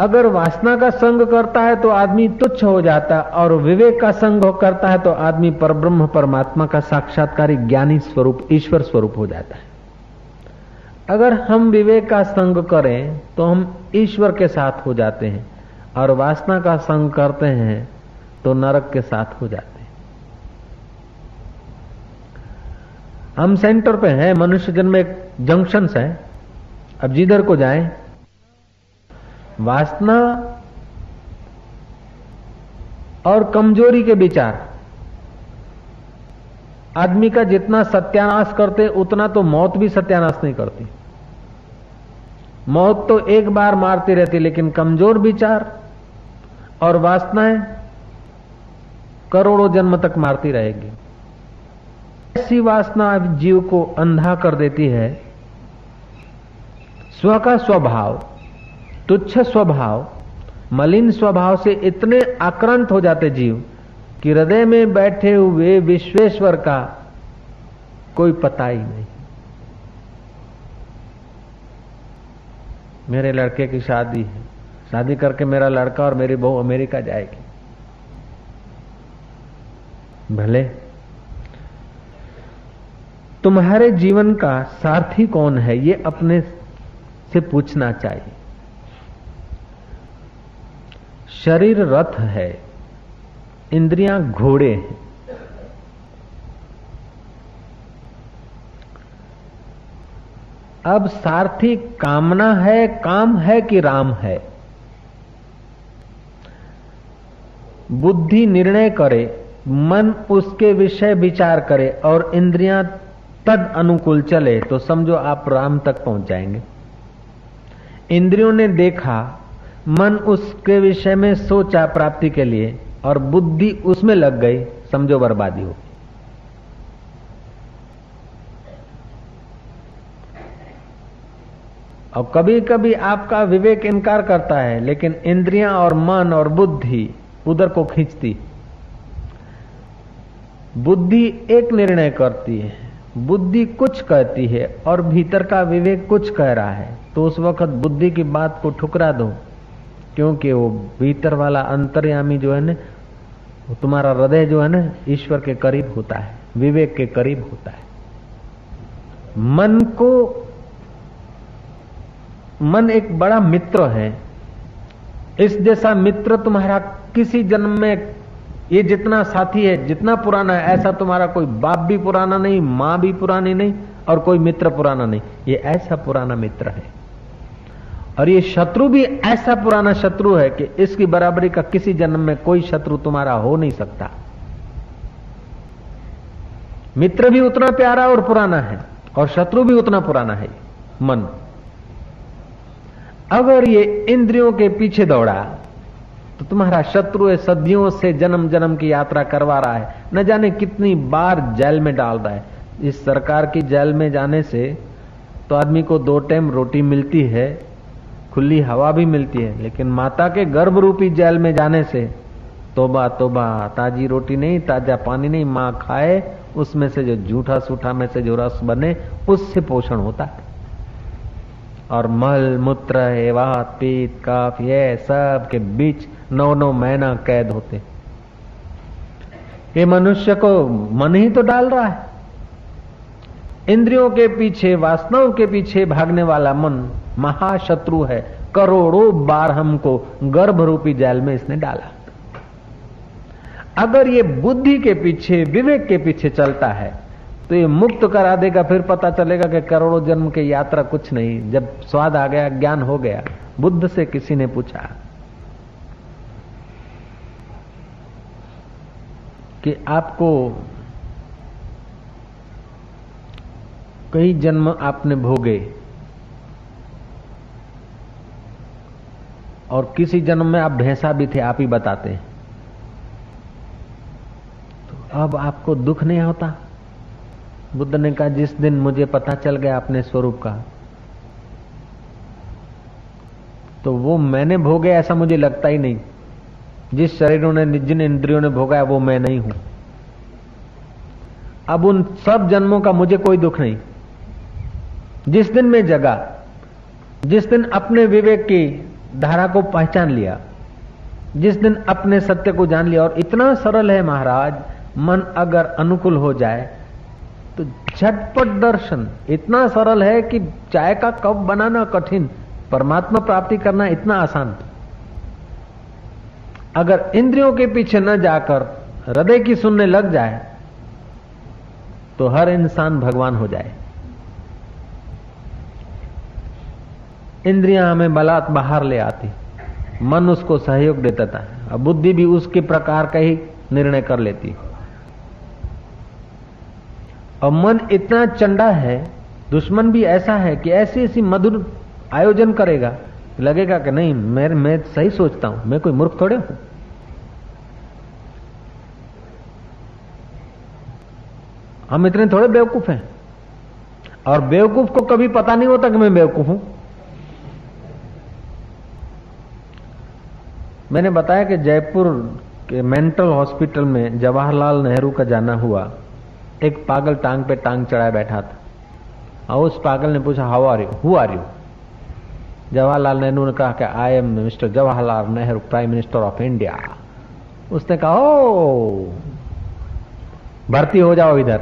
अगर वासना का संग करता है तो आदमी तुच्छ हो जाता है और विवेक का संग करता है तो आदमी परब्रह्म, परमात्मा का साक्षात्कार ज्ञानी स्वरूप, ईश्वर स्वरूप हो जाता है। अगर हम विवेक का संग करें तो हम ईश्वर के साथ हो जाते हैं और वासना का संग करते हैं तो नरक के साथ हो जाते हैं। हम सेंटर पे हैं, मनुष्य जन्म एक जंक्शन है। अब जिधर को जाए, वासना और कमज़ोरी के विचार। आदमी का जितना सत्यानाश करते, उतना तो मौत भी सत्यानाश नहीं करती। मौत तो एक बार मारती रहती, लेकिन कमज़ोर विचार और वासनाएँ करोड़ों जन्म तक मारती रहेगी। ऐसी वासना जीव को अंधा कर देती है। स्व का स्वभाव, तुच्छ स्वभाव, मलिन स्वभाव से इतने आक्रांत हो जाते जीव कि हृदय में बैठे हुए विश्वेश्वर का कोई पता ही नहीं। मेरे लड़के की शादी है। शादी करके मेरा लड़का और मेरी बहू अमेरिका जाएगी। भले तुम्हारे जीवन का सारथी कौन है? ये अपने से पूछना चाहिए। शरीर रथ है, इंद्रियाँ घोड़े हैं। अब सारथी कामना है, काम है कि राम है? बुद्धि निर्णय करे, मन उसके विषय विचार करे और इंद्रियाँ तद अनुकूल चले तो समझो आप राम तक पहुँच जाएँगे इंद्रियों ने देखा, मन उसके विषय में सोचा प्राप्ति के लिए, और बुद्धि उसमें लग गई, समझो बर्बादी हो और कभी कभी आपका विवेक इनकार करता है, लेकिन इंद्रियाँ और मन और बुद्धि उधर को खींचती। बुद्धि एक निर्णय करती है। बुद्धि कुछ कहती है और भीतर का विवेक कुछ कह रहा है तो उस वक्त बुद्धि की बात को ठुकरा दो, क्योंकि वो भीतर वाला अंतर्यामी जो है ना तुम्हारा हृदय जो है ना, ईश्वर के करीब होता है, विवेक के करीब होता है। मन को, मन एक बड़ा मित्र है, इस जैसा मित्र तुम्हारा किसी जन्म में ये जितना साथी है, जितना पुराना है, ऐसा तुम्हारा कोई बाप भी पुराना नहीं, माँ भी पुरानी नहीं और कोई मित्र पुराना नहीं। ये ऐसा पुराना मित्र है। और ये शत्रु भी ऐसा पुराना शत्रु है कि इसकी बराबरी का किसी जन्म में कोई शत्रु तुम्हारा हो नहीं सकता। मित्र भी उतना प्यारा और पुराना है और शत्रु भी उतना पुराना है। मन। अगर ये इंद्रियों के पीछे दौड़ा तो तुम्हारा शत्रु है, सदियों से जन्म जन्म की यात्रा करवा रहा है। न जाने कितनी बार जेल में डाल रहा है। इस सरकार की जेल में जाने से तो आदमी को दो टाइम रोटी मिलती है, खुली हवा भी मिलती है, लेकिन माता के गर्भ रूपी जेल में जाने से तोबा तोबा, ताजी रोटी नहीं, ताज़ा पानी नहीं, माँ खाए, उसमें से जो जूठा सूठा में से जो रस बने, उससे पोषण होता है। और मल, मूत्र एवात पीत काफ, ये सब के बीच नौ नौ महीना कैद होते। ये मनुष्य को मन ही तो डाल रहा है। इंद्रियों के पीछे, वासनाओं के पीछे भागने वाला मन महाशत्रु है। करोड़ों बार हमको गर्भ रूपी जाल में इसने डाला। अगर ये बुद्धि के पीछे, विवेक के पीछे चलता है तो ये मुक्त करा देगा, फिर पता चलेगा कि करोड़ों जन्म की यात्रा कुछ नहीं। जब स्वाद आ गया, ज्ञान हो गया, बुद्ध से किसी ने पूछा कि आपको कई जन्म आपने भोगे और किसी जन्म में आप भैंसा भी थे, आप ही बताते तो अब आपको दुख नहीं होता? बुद्ध ने कहा, जिस दिन मुझे पता चल गया अपने स्वरूप का तो वो मैंने भोगे ऐसा मुझे लगता ही नहीं। जिस शरीरों ने, जिन इंद्रियों ने भोगा है वो मैं नहीं हूँ। अब उन सब जन्मों का मुझे कोई दुख नहीं। जिस दिन मैं जगा, जिस दिन अपने विवेक की धारा को पहचान लिया, जिस दिन अपने सत्य को जान लिया, और इतना सरल है महाराज, मन अगर अनुकूल हो जाए तो झटपट दर्शन। इतना सरल है कि चाय का कप बनाना कठिन, परमात्मा प्राप्ति करना इतना आसान। अगर इंद्रियों के पीछे न जाकर हृदय की सुनने लग जाए तो हर इंसान भगवान हो जाए। इंद्रियाँ हमें बलात् बाहर ले आती। मन उसको सहयोग देता था बुद्धि भी उसके प्रकार का ही निर्णय कर लेती। और मन इतना चंडा है, दुश्मन भी ऐसा है कि ऐसी ऐसी मधुर आयोजन करेगा लगेगा कि नहीं, मैं मैं सही सोचता हूँ, मैं कोई मूर्ख थोड़े हूँ? हम इतने थोड़े बेवकूफ़ हैं। और बेवकूफ़ को कभी पता नहीं होता कि मैं बेवकूफ़ हूँ। मैंने बताया कि जयपुर के मेंटल हॉस्पिटल में जवाहरलाल नेहरू का जाना हुआ। एक पागल टांग पे टांग चढ़ाए बैठा था। और उस पागल ने पूछा how are you who are you Jawaharlal Nehru ने कहा कि I am mister Jawaharlal Nehru prime minister of India उसने कहा, ओ, भर्ती हो जाओ इधर.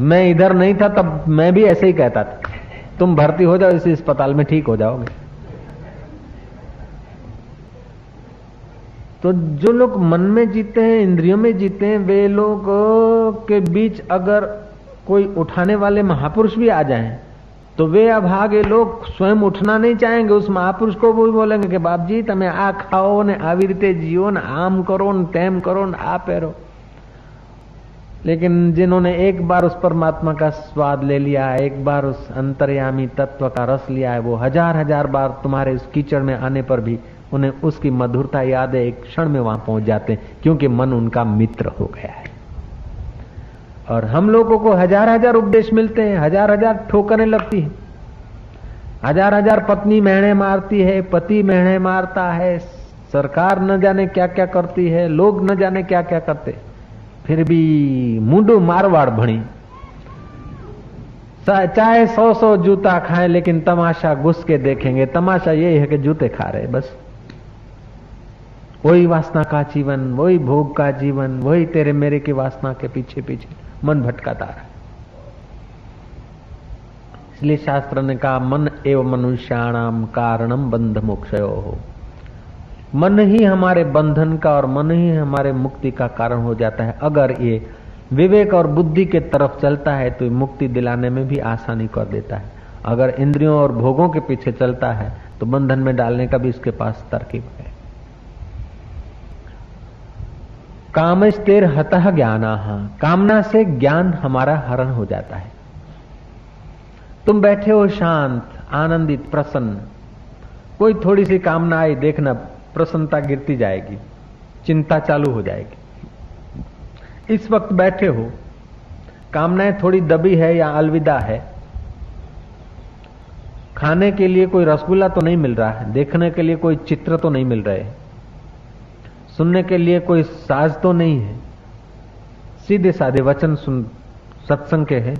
मैं इधर नहीं था, तब मैं भी ऐसे ही कहता था, तुम भर्ती हो जाओ, इस अस्पताल में ठीक हो जाओगे. तो जो लोग मन में जीते हैं, इंद्रियों में जीते हैं, वे लोग के बीच अगर कोई उठाने वाले महापुरुष भी आ जाएँ तो वे अभागे लोग स्वयं उठना नहीं चाहेंगे उस महापुरुष को भी बोलेंगे कि बाप जी તમે आ खाओ ने આવી રીતે जियो ने आम करो ने तेम करो ने आ પહેરો लेकिन जिन्होंने एक बार उस परमात्मा का स्वाद ले लिया है एक बार उस अंतर्यामी तत्व का रस लिया है वो हजार हजार बार तुम्हारे उस कीचड़ में आने पर भी उन्हें उसकी मधुरता याद है एक क्षण में वहां पहुंच जाते हैं क्योंकि मन उनका मित्र हो गया है और हम लोगों को हज़ार हज़ार उपदेश मिलते हैं, हज़ार हज़ार ठोकरें लगती हैं। हज़ार हज़ार पत्नी महणे मारती है, पति महणे मारता है, सरकार न जाने क्या क्या करती है, लोग न जाने क्या क्या करते फिर भी मुंडू मारवाड़ भणी। चाहे सौ सौ जूता खाएँ, लेकिन तमाशा घुस के देखेंगे। तमाशा ये है कि जूते खा रहे बस। वही वासना का जीवन, वही भोग का जीवन, वही तेरे मेरे की वासना के पीछे पीछे मन भटकाता रहा इसलिए शास्त्र ने कहा, मन एवं मनुष्याणाम कारणम बंध मोक्ष हो। मन ही हमारे बंधन का और मन ही हमारे मुक्ति का कारण हो जाता है। अगर ये विवेक और बुद्धि के तरफ़ चलता है तो मुक्ति दिलाने में भी आसानी कर देता है। अगर इंद्रियों और भोगों के पीछे चलता है तो बंधन में डालने का भी इसके पास तरकीब है। कामस्तेर हतः ज्ञान। कामना से ज्ञान हमारा हरण हो जाता है। तुम बैठे हो शांत, आनंदित, प्रसन्न। कोई थोड़ी सी कामना आई, देखना प्रसन्नता गिरती जाएगी। चिंता चालू हो जाएगी। इस वक्त बैठे हो। कामनाएँ थोड़ी दबी है या अलविदा है। खाने के लिए कोई रसगुल्ला तो नहीं मिल रहा है। देखने के लिए कोई चित्र तो नहीं मिल रहे। सुनने के लिए कोई साज तो नहीं है। सीधे साधे वचन सुन, सत्संग के हैं।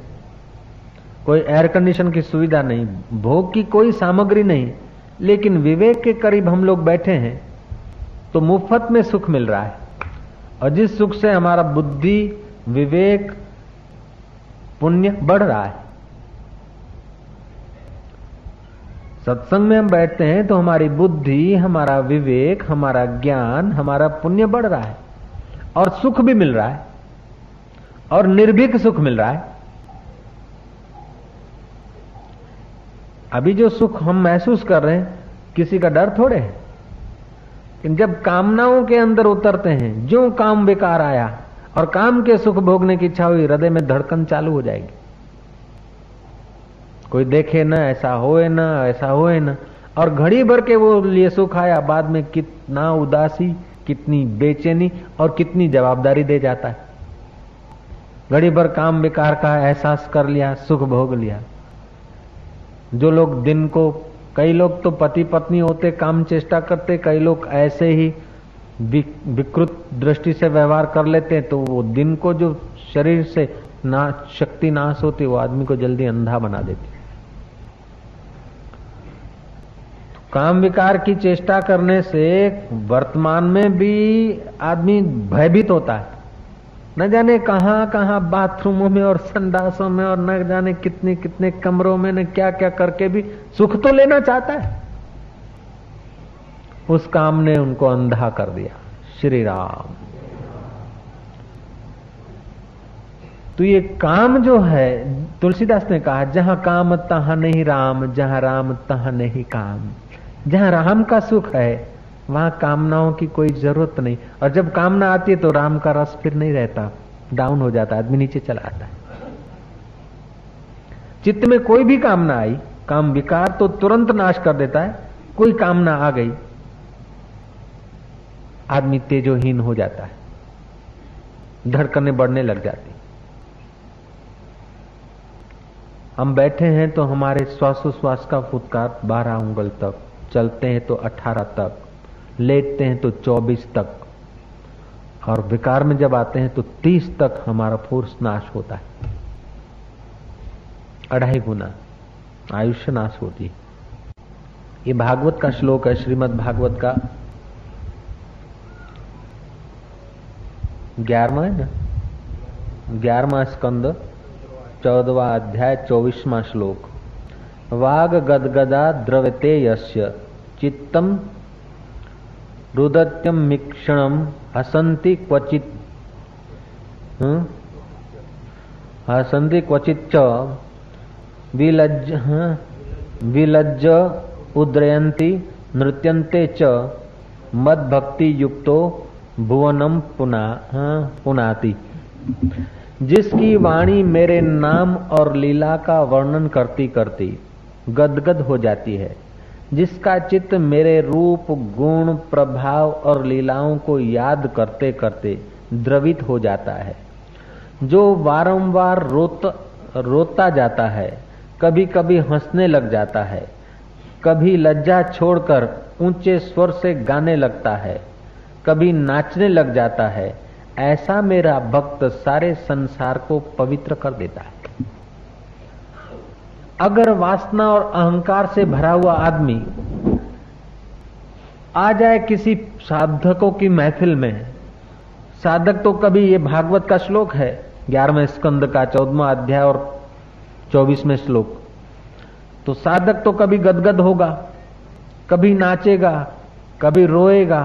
कोई एयर कंडीशन की सुविधा नहीं, भोग की कोई सामग्री नहीं, लेकिन विवेक के करीब हम लोग बैठे हैं तो मुफ़्त में सुख मिल रहा है। और जिस सुख से हमारा बुद्धि, विवेक, पुण्य बढ़ रहा है सत्संग में हम बैठते हैं तो हमारी बुद्धि, हमारा विवेक, हमारा ज्ञान, हमारा पुण्य बढ़ रहा है और सुख भी मिल रहा है और निर्भीक सुख मिल रहा है। अभी जो सुख हम महसूस कर रहे हैं, किसी का डर थोड़े है। लेकिन जब कामनाओं के अंदर उतरते हैं, जो काम बेकार आया और काम के सुख भोगने की इच्छा हुई, हृदय में धड़कन चालू हो जाएगी। कोई देखे ना, ऐसा होए ना, ऐसा होए ना। और घड़ी भर के वो लिए सुख आया बाद में कितना उदासी, कितनी बेचैनी और कितनी जवाबदारी दे जाता है। घड़ी भर काम बेकार का एहसास कर लिया, सुख भोग लिया। जो लोग दिन को, कई लोग तो पति पत्नी होते, काम चेष्टा करते, कई लोग ऐसे ही विकृत दृष्टि से व्यवहार कर लेते हैं तो वो दिन को जो शरीर से ना, शक्ति नाश होती, वो आदमी को जल्दी अंधा बना देती तो काम विकार की चेष्टा करने से वर्तमान में भी आदमी भयभीत होता है। न जाने कहाँ कहाँ बाथरूमों में और संडासों में और न जाने कितने कितने कमरों में न क्या क्या करके भी सुख तो लेना चाहता है। उस काम ने उनको अंधा कर दिया। श्री राम। तो ये काम जो है, तुलसीदास ने कहा, जहाँ काम तहां नहीं राम, जहाँ राम तहां नहीं काम। जहाँ राम का सुख है, वहाँ कामनाओं की कोई ज़रूरत नहीं। और जब कामना आती है तो राम का रस फिर नहीं रहता। डाउन हो जाता, आदमी नीचे चला आता है। चित्त में कोई भी कामना आई, काम विकार तो तुरंत नाश कर देता है, कोई कामना आ गई, आदमी तेजोहीन हो जाता है। धड़कने बढ़ने लग जाती। हम बैठे हैं तो हमारे श्वासोश्वास का फुटकार बारह उंगल तक। चलते हैं तो अठारह तक, लेटते हैं तो 24 तक, और विकार में जब आते हैं तो 30 तक हमारा फोर्स नाश होता है। अढ़ाई गुना, आयुष्य नाश होती है। ये भागवत का श्लोक है, श्रीमद भागवत का। ग्यारहवा है ना? ग्यारहवा स्कंद चौदवा अध्याय, चौबीसवा श्लोक। वाग गदगदा द्रवते यस्य। चित्तम रुदत्यम मिक्षणम हसंति क्वचित। हसंति क्वचित च विलज्ज विलज्ज उद्रयंती नृत्यंते च मद भक्ति युक्तो भुवनम पुना पुनाति। जिसकी वाणी मेरे नाम और लीला का वर्णन करती करती गदगद हो जाती है। जिसका चित्त मेरे रूप, गुण, प्रभाव और लीलाओं को याद करते करते द्रवित हो जाता है। जो बारंबार रोत, रोता जाता है कभी कभी हंसने लग जाता है, कभी लज्जा छोड़कर ऊँचे स्वर से गाने लगता है, कभी नाचने लग जाता है, ऐसा मेरा भक्त सारे संसार को पवित्र कर देता है। अगर वासना और अहंकार से भरा हुआ आदमी आ जाए किसी साधकों की महफिल में, साधक तो कभी ये भागवत का श्लोक है, ग्यारहवें स्कंद का चौदवा अध्याय और चौबीसवें श्लोक। तो साधक तो कभी गदगद होगा, कभी नाचेगा, कभी रोएगा,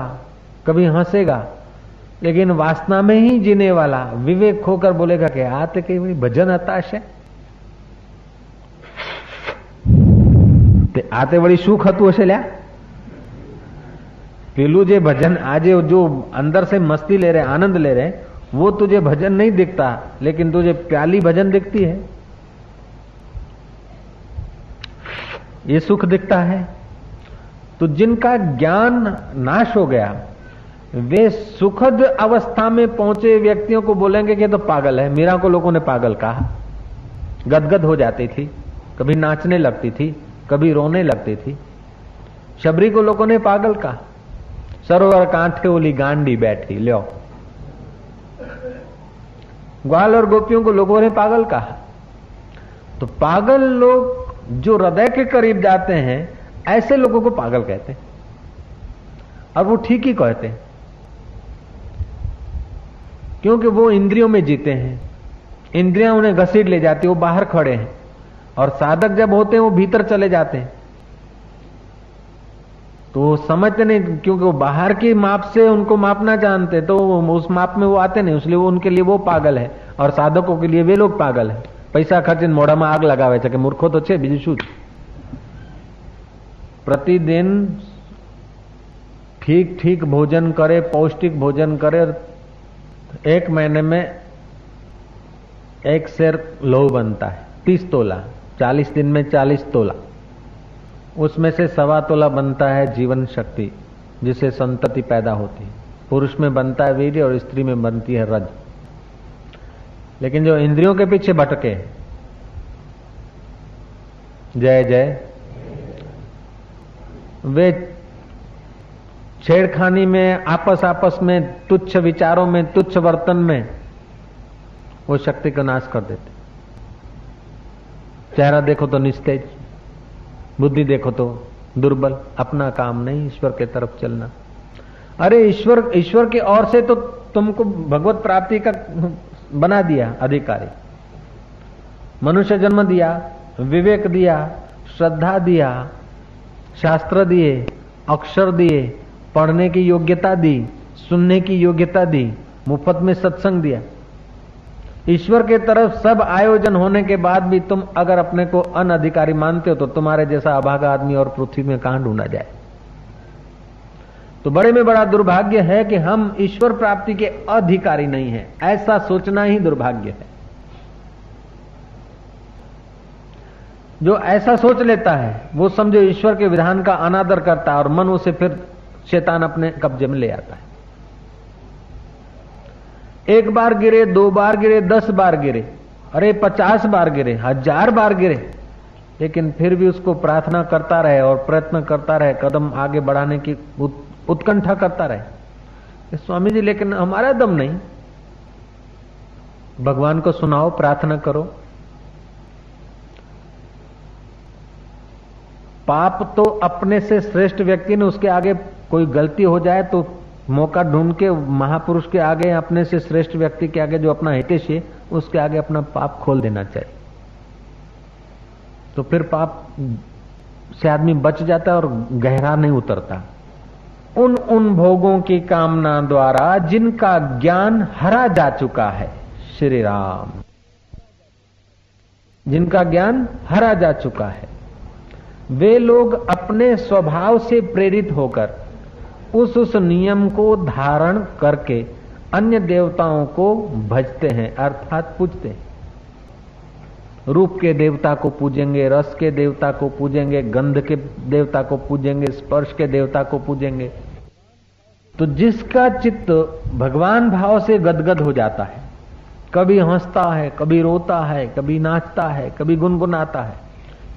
कभी हंसेगा, लेकिन वासना में ही जीने वाला विवेक खोकर बोलेगा कि आते कई भजन हताश है। આ તે વળી શું ખતું હશે લ્યા પેલું જે भजन आज जो अंदर से मस्ती ले रहे आनंद ले रहे वो तुझे भजन नहीं दिखता लेकिन तुझे प्याली भजन दिखती है ये सुख दिखता है तो जिनका ज्ञान नाश हो गया वे सुखद अवस्था में पहुंचे व्यक्तियों को बोलेंगे कि तो पागल है मीरा को लोगों ने पागल कहा गदगद हो जाती थी कभी नाचने लगती थी कभी रोने लगती थी। शबरी को लोगों ने पागल कहा, सरोवर कांठे ओली गांडी बैठी लो ग्वाल और गोपियों को लोगों ने पागल कहा तो पागल लोग जो हृदय के करीब जाते हैं, ऐसे लोगों को पागल कहते हैं। और वो ठीक ही कहते हैं, क्योंकि वो इंद्रियों में जीते हैं। इंद्रियाँ उन्हें घसीट ले जाती वो बाहर खड़े हैं। और साधक जब होते हैं वो भीतर चले जाते हैं तो वो समझते नहीं क्योंकि वो बाहर की माप से उनको मापना जानते तो उस माप में वो आते नहीं इसलिए वो उनके लिए वो पागल है और साधकों के लिए वे लोग पागल है पैसा खर्च मोड़ा में आग लगावे છે मूर्खो तो छे બીજું શું प्रतिदिन ठीक ठीक भोजन करे पौष्टिक भोजन करे एक महीने में एक शेर लोह बनता है तीस तोला चालीस दिन में चालीस तोला। उसमें से सवा तोला बनता है जीवन शक्ति जिसे संतति पैदा होती है। पुरुष में बनता है वीर्य और स्त्री में बनती है रज। लेकिन जो इंद्रियों के पीछे भटके जय जय, वे छेड़खानी में, आपस आपस में, तुच्छ विचारों में, तुच्छ वर्तन में, वो शक्ति का नाश कर देते। चेहरा देखो तो निस्तेज, बुद्धि देखो तो दुर्बल, अपना काम नहीं, ईश्वर के तरफ़ चलना। अरे, ईश्वर ईश्वर की ओर से तो तुमको भगवत प्राप्ति का बना दिया, अधिकारी। मनुष्य जन्म दिया, विवेक दिया, श्रद्धा दिया, शास्त्र दिए, अक्षर दिए, पढ़ने की योग्यता दी, सुनने की योग्यता दी, मुफ़्त में सत्संग दिया। ईश्वर के तरफ़ सब आयोजन होने के बाद भी तुम अगर अपने को अनधिकारी मानते हो तो तुम्हारे जैसा अभागा आदमी और पृथ्वी में कहाँ ढूंढा जाए? तो बड़े में बड़ा दुर्भाग्य है कि हम ईश्वर प्राप्ति के अधिकारी नहीं है। ऐसा सोचना ही दुर्भाग्य है। जो ऐसा सोच लेता है, वो समझो ईश्वर के विधान का अनादर करता है और मन उसे फिर शैतान अपने कब्जे में ले आता है। एक बार गिरे, दो बार गिरे, दस बार गिरे, अरे पचास बार गिरे, हज़ार बार गिरे, लेकिन फिर भी उसको प्रार्थना करता रहे और प्रयत्न करता रहे, कदम आगे बढ़ाने की उत्कंठा करता रहे। स्वामी जी लेकिन हमारा दम नहीं। भगवान को सुनाओ, प्रार्थना करो। पाप तो अपने से श्रेष्ठ व्यक्ति ने उसके आगे कोई गलती हो जाए तो मौका ढूंढ के महापुरुष के आगे, अपने से श्रेष्ठ व्यक्ति के आगे जो अपना हितेश है उसके आगे अपना पाप खोल देना चाहिए। तो फिर पाप से आदमी बच जाता है और गहरा नहीं उतरता। उन उन भोगों की कामना द्वारा जिनका ज्ञान हरा जा चुका है, श्री राम। जिनका ज्ञान हरा जा चुका है, वे लोग अपने स्वभाव से प्रेरित होकर उस उस नियम को धारण करके अन्य देवताओं को भजते हैं, अर्थात पूजते हैं। रूप के देवता को पूजेंगे, रस के देवता को पूजेंगे, गंध के देवता को पूजेंगे, स्पर्श के देवता को पूजेंगे। तो जिसका चित्त भगवान भाव से गदगद हो जाता है, कभी हंसता है, कभी रोता है, कभी नाचता है, कभी गुनगुनाता है,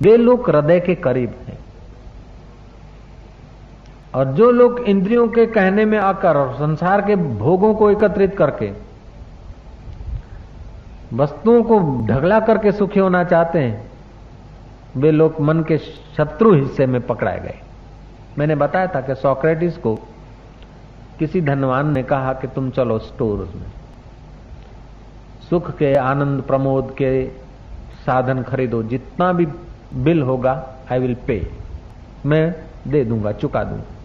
वे लोग हृदय के करीब हैं। और जो लोग इंद्रियों के कहने में आकर और संसार के भोगों को एकत्रित करके वस्तुओं को ढगला करके सुखी होना चाहते हैं, वे लोग मन के शत्रु हिस्से में पकड़ाए गए। मैंने बताया था कि सोक्रेटिस को किसी धनवान ने कहा कि तुम चलो स्टोर में सुख के, आनंद प्रमोद के साधन खरीदो, जितना भी बिल होगा आई विल पे मैं दे दूँगा, चुका दूँगा।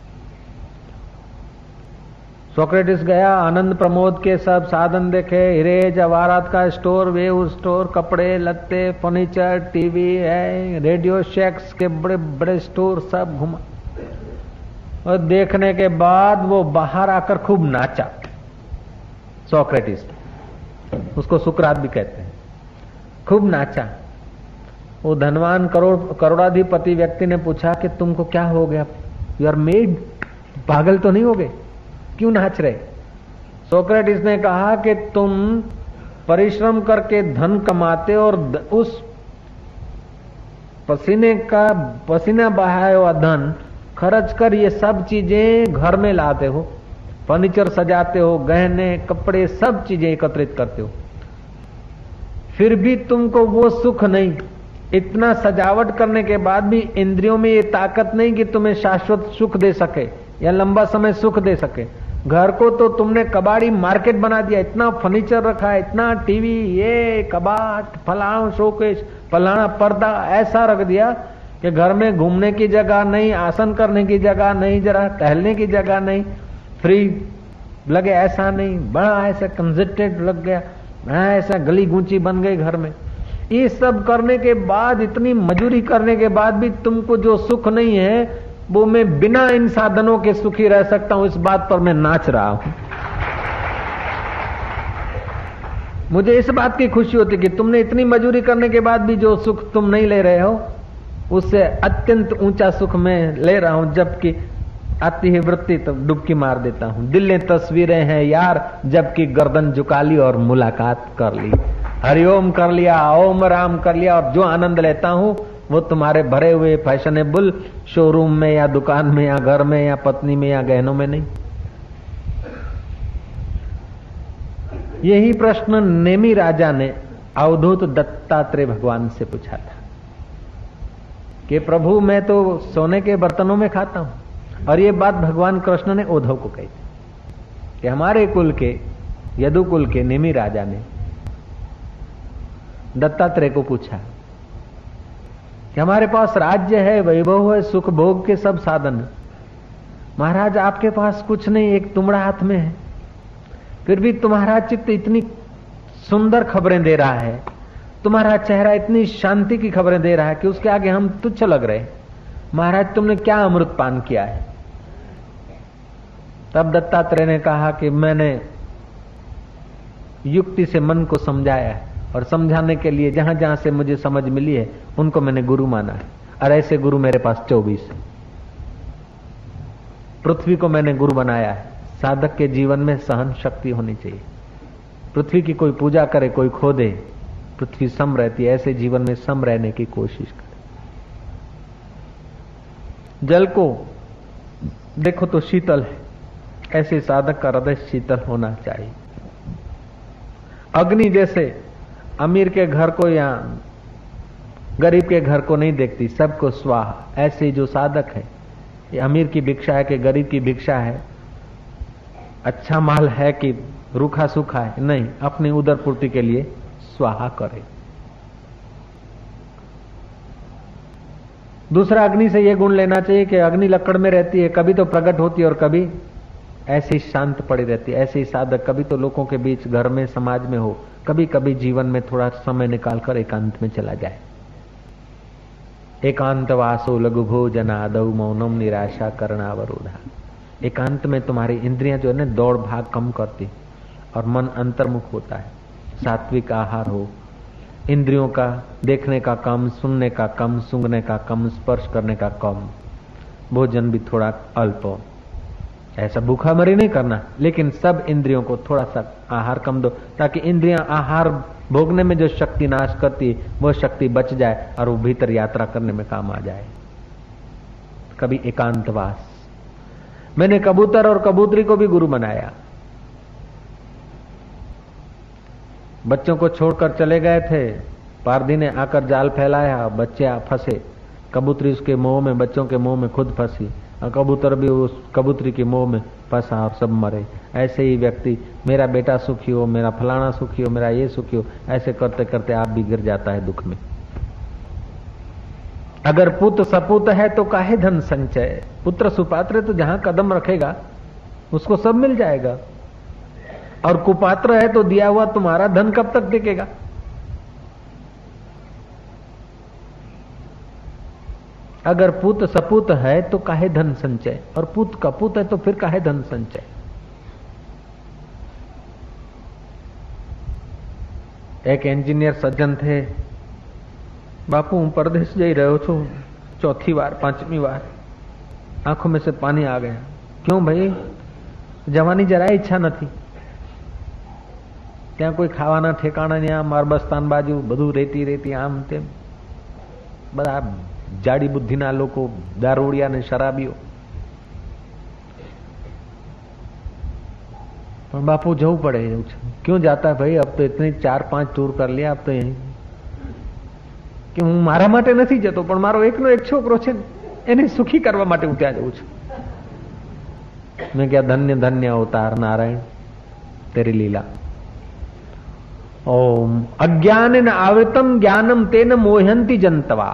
सोक्रेटिस गया, आनंद प्रमोद के सब साधन देखे हिरे जवाहरात का स्टोर, वेव स्टोर, कपड़े, लत्ते, फर्नीचर, टीवी, है, रेडियो शेक्स के बड़े बड़े स्टोर सब घुमा। और देखने के बाद वो बाहर आकर खूब नाचा। सोक्रेटिस, उसको सुकरात भी कहते हैं। खूब नाचा। वो धनवान करोड़, करोड़ाधिपति व्यक्ति ने पूछा कि तुमको क्या हो गया? यू आर मेड पागल तो नहीं हो गए? क्यों नाच रहे? सोक्रेटिस ने कहा कि तुम परिश्रम करके धन कमाते और उस पसीने का, पसीना बहाया हुआ धन खर्च कर ये सब चीज़ें घर में लाते हो, फर्नीचर सजाते हो, गहने, कपड़े सब चीज़ें एकत्रित करते हो। फिर भी तुमको वो सुख नहीं। इतना सजावट करने के बाद भी इंद्रियों में ये ताकत नहीं कि तुम्हें शाश्वत सुख दे सके या लंबा समय सुख दे सके। घर को तो तुमने कबाड़ी मार्केट बना दिया, इतना फर्नीचर रखा है इतना टीवी, ये कबाट फलाना शोकेश फलाना पर्दा, ऐसा रख दिया कि घर में घूमने की जगह नहीं, आसन करने की जगह नहीं, जरा टहलने की जगह नहीं, फ्री लगे ऐसा नहीं, बड़ा ऐसा कंजेक्टेड लग गया, बड़ा ऐसा गली गुंची बन गई घर में। ये सब करने के बाद, इतनी मजूरी करने के बाद भी तुमको जो सुख नहीं है वो मैं बिना इन साधनों के सुखी रह सकता हूँ, इस बात पर मैं नाच रहा हूँ। मुझे इस बात की खुशी होती कि तुमने इतनी मजूरी करने के बाद भी जो सुख तुम नहीं ले रहे हो, उससे अत्यंत ऊँचा सुख मैं ले रहा हूँ, जबकि आती है वृत्ति तो डुबकी मार देता हूँ। दिल तस्वीरें हैं यार, जबकि गर्दन झुका ली और मुलाकात कर ली। हरिओम कर लिया, ओम राम कर लिया, और जो आनंद लेता हूँ वो तुम्हारे भरे हुए फैशनेबल शोरूम में या दुकान में या घर में या पत्नी में या गहनों में नहीं? यही प्रश्न नेमी राजा ने अवधूत दत्तात्रेय भगवान से पूछा था कि प्रभु, मैं तो सोने के बर्तनों में खाता हूँ। और ये बात भगवान कृष्ण ने उद्धव को कही थी कि हमारे कुल के यदु कुल के नेमी राजा ने दत्तात्रेय को पूछा कि हमारे पास राज्य है, वैभव है, सुख भोग के सब साधन महाराज, आपके पास कुछ नहीं, एक तुमड़ा हाथ में है। फिर भी तुम्हारा चित्त इतनी सुंदर खबरें दे रहा है, तुम्हारा चेहरा इतनी शांति की खबरें दे रहा है कि उसके आगे हम तुच्छ लग रहे महाराज, तुमने क्या अमृत पान किया है? तब दत्तात्रेय ने कहा कि मैंने युक्ति से मन को समझाया है। और समझाने के लिए जहाँ जहाँ से मुझे समझ मिली है, उनको मैंने गुरु माना है। और ऐसे गुरु मेरे पास चौबीस है। पृथ्वी को मैंने गुरु बनाया है। साधक के जीवन में सहन शक्ति होनी चाहिए। पृथ्वी की कोई पूजा करे, कोई खो दे पृथ्वी सम रहती है। ऐसे जीवन में सम रहने की कोशिश करे। जल को देखो तो शीतल है। ऐसे साधक का हृदय शीतल होना चाहिए। अग्नि जैसे अमीर के घर को या गरीब के घर को नहीं देखती, सबको स्वाह। ऐसे जो साधक है, ये अमीर की भिक्षा है कि गरीब की भिक्षा है। अच्छा माल है कि रूखा सूखा है? नहीं, अपनी उदर पूर्ति के लिए स्वाहा करे। दूसरा, अग्नि से यह गुण लेना चाहिए कि अग्नि लकड़ में रहती है, कभी तो प्रकट होती है और कभी ऐसी शांत पड़ी रहती है। ऐसे ही साधक कभी तो लोगों के बीच, घर में, समाज में हो। कभी कभी जीवन में थोड़ा समय निकालकर एकांत में चला जाए। एकांत वासो लघु भोजन आदव मौनम निराशा करणावरोधा एकांत में तुम्हारी इंद्रियाँ जो है ना, दौड़ भाग कम करती और मन अंतर्मुख होता है। सात्विक आहार हो, इंद्रियों का देखने का कम, सुनने का कम, सूंघने का कम, स्पर्श करने का कम। भोजन भी थोड़ा अल्प ऐसा भूखा मरी नहीं करना, लेकिन सब इंद्रियों को थोड़ा सा आहार कम दो, ताकि इंद्रियाँ आहार भोगने में जो शक्ति नाश करती वह शक्ति बच जाए और वो भीतर यात्रा करने में काम आ जाए। कभी एकांतवास। मैंने कबूतर और कबूतरी को भी गुरु बनाया। बच्चों को छोड़कर चले गए थे। पारदी ने आकर जाल फैलाया, बच्चे फंसे। कबूतरी उसके मुँह में, बच्चों के मुँह में खुद फंसी। कबूतर भी उस कबूतरी के मुँह में फंसा, आप सब मरे। ऐसे ही व्यक्ति, मेरा बेटा सुखी हो, मेरा फलाना सुखी हो, मेरा ये सुखी हो, ऐसे करते करते आप भी गिर जाता है दुख में। अगर पुत्र सपूत है तो काहे धन संचय? पुत्र सुपात्र तो जहाँ कदम रखेगा, उसको सब मिल जाएगा। और कुपात्र है तो दिया हुआ तुम्हारा धन कब तक टिकेगा? अगर पुत सपूत है तो काहे धन संचय और पुत कपूत है तो फिर काहे धन संचय एक इंजीनियर सज्जन थे બાપુ હું પરદેશ જઈ રહ્યો છું ચોથી વાર પાંચમી વાર આંખों में से पानी आ गया क्यों भाई જવાની જરાય ઈચ્છા નથી ત્યાં કોઈ ખાવાના ઠેકાણા નહીં આમ અરબસ્તાન બાજુ બધું રેતી રેતી આમ તેમ બધા જાડી બુદ્ધિના લોકો દારૂડિયા ને શરાબીઓ પણ બાપુ જવું પડે એવું છે क्यों जाता है भाई अब तो इतने चार पांच टूर कर लिया अब तो यही કે હું મારા માટે નથી જતો પણ મારો એકનો એક છોકરો છે એને સુખી કરવા માટે હું ત્યાં જઉં છું મેં क्या धन्य धन्य अवतार नारायण तेरी लीला ओम अज्ञान आवृतम ज्ञानम तेन मोहंती जनतवा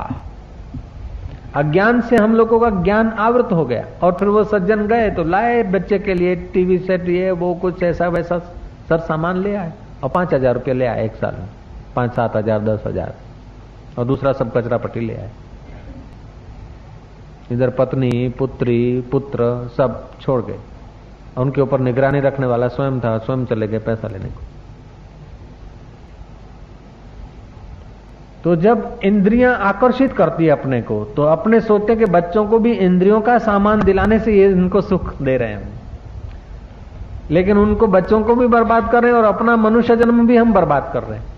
अज्ञान से हम लोगों का ज्ञान आवृत हो गया। और फिर वो सज्जन गए तो लाए बच्चे के लिए टीवी सेट ये, वो कुछ ऐसा वैसा सर सामान ले आए। और पाँच हज़ार रुपये ले आए एक साल में। पाँच, सात हज़ार, दस हज़ार। और दूसरा सब कचरा पट्टी ले आए। इधर पत्नी, पुत्री, पुत्र सब छोड़ गए। उनके ऊपर निगरानी रखने वाला स्वयं था, स्वयं चले गए पैसा लेने को। तो जब इंद्रियाँ आकर्षित करती है अपने को तो अपने सोचते कि बच्चों को भी इंद्रियों का सामान दिलाने से ये इनको सुख दे रहे हैं। लेकिन उनको बच्चों को भी बर्बाद कर रहे हैं और अपना मनुष्य जन्म भी हम बर्बाद कर रहे हैं।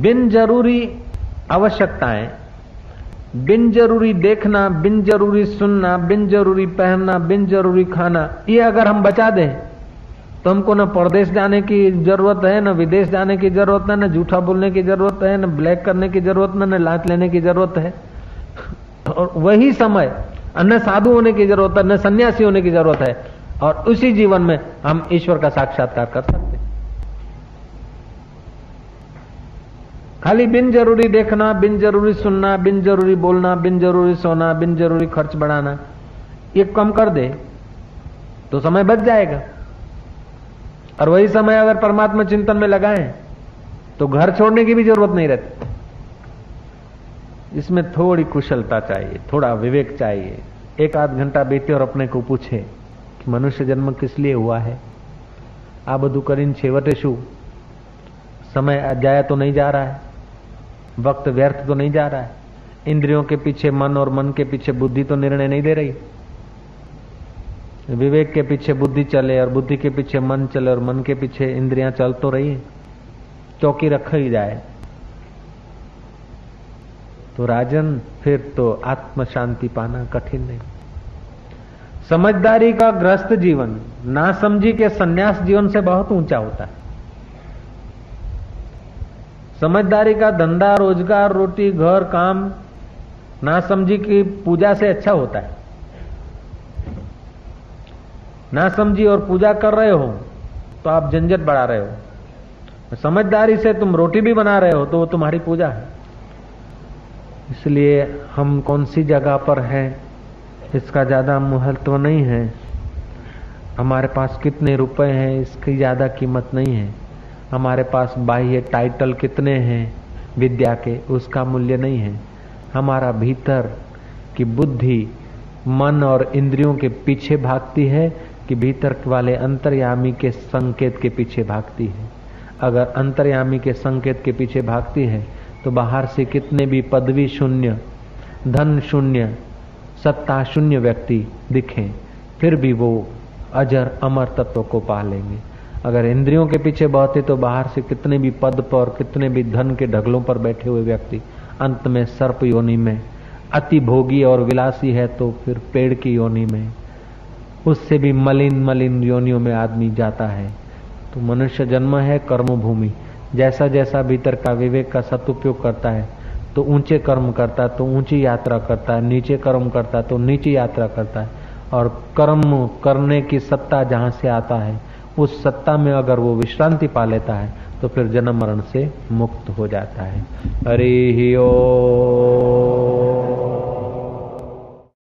बिन ज़रूरी आवश्यकताएँ, बिन ज़रूरी देखना, बिन ज़रूरी सुनना, बिन ज़रूरी पहनना, बिन ज़रूरी खाना, ये अगर हम बचा दें तो हमको न परदेश जाने की ज़रूरत है, न विदेश जाने की ज़रूरत है, न झूठा बोलने की ज़रूरत है, न ब्लैक करने की ज़रूरत न लाच लेने की ज़रूरत है। और वही समय, न साधु होने की ज़रूरत है, न सन्यासी होने की ज़रूरत है। और उसी जीवन में हम ईश्वर का साक्षात्कार कर सकते खाली बिन ज़रूरी देखना, बिन ज़रूरी सुनना, बिन ज़रूरी बोलना, बिन ज़रूरी सोना, बिन ज़रूरी खर्च बढ़ाना, ये कम कर दे तो समय बच जाएगा। और वही समय अगर परमात्मा चिंतन में लगाएं तो घर छोड़ने की भी जरूरत नहीं रहती इसमें थोड़ी कुशलता चाहिए थोड़ा विवेक चाहिए एक आध घंटा बीते और अपने को पूछे कि मनुष्य जन्म किस लिए हुआ है આ બધું કરીને છેવટે શું समय जाया तो नहीं जा रहा है वक्त व्यर्थ तो नहीं जा रहा है इंद्रियों के पीछे मन और मन के पीछे बुद्धि तो निर्णय नहीं दे रही विवेक के पीछे बुद्धि चले और बुद्धि के पीछे मन चले और मन के पीछे इंद्रियाँ चल तो रही चौकी रख ही जाए। तो राजन, फिर तो आत्म शांति पाना कठिन नहीं। समझदारी का ग्रस्त जीवन ना समझी के सन्यास जीवन से बहुत ऊँचा होता है। समझदारी का धंधा, रोज़गार, रोटी, घर, काम ना समझी की पूजा से अच्छा होता है। ना समझी और पूजा कर रहे हो तो आप झंझट बढ़ा रहे हो। समझदारी से तुम रोटी भी बना रहे हो तो वो तुम्हारी पूजा है। इसलिए हम कौन सी जगह पर हैं, इसका ज़्यादा महत्व नहीं है। हमारे पास कितने रुपए हैं, इसकी ज़्यादा कीमत नहीं है। हमारे पास बाह्य टाइटल कितने हैं, विद्या के, उसका मूल्य नहीं है। हमारा भीतर की बुद्धि मन और इंद्रियों के पीछे भागती है कि भीतर वाले अंतर्यामी के संकेत के पीछे भागती है। अगर अंतर्यामी के संकेत के पीछे भागती है तो बाहर से कितने भी पदवी शून्य, धन शून्य, सत्ता शून्य व्यक्ति दिखें, फिर भी वो अजर अमर तत्व को पा लेंगे। अगर इंद्रियों के पीछे बहते तो बाहर से कितने भी पद पर कितने भी धन के ढगलों पर बैठे हुए व्यक्ति, अंत में सर्प योनि में, अति भोगी और विलासी है तो फिर पेड़ की योनि में उससे भी मलिन मलिन योनियों में आदमी जाता है। तो मनुष्य जन्म है कर्म भूमि जैसा जैसा भीतर का विवेक का सदुपयोग करता है तो ऊँचे कर्म करता है तो ऊँची यात्रा करता है नीचे कर्म करता है तो नीची यात्रा करता है। और कर्म करने की सत्ता जहाँ से आता है, उस सत्ता में अगर वो विश्रांति पा लेता है तो फिर जन्म मरण से मुक्त हो जाता है। हरि ओ।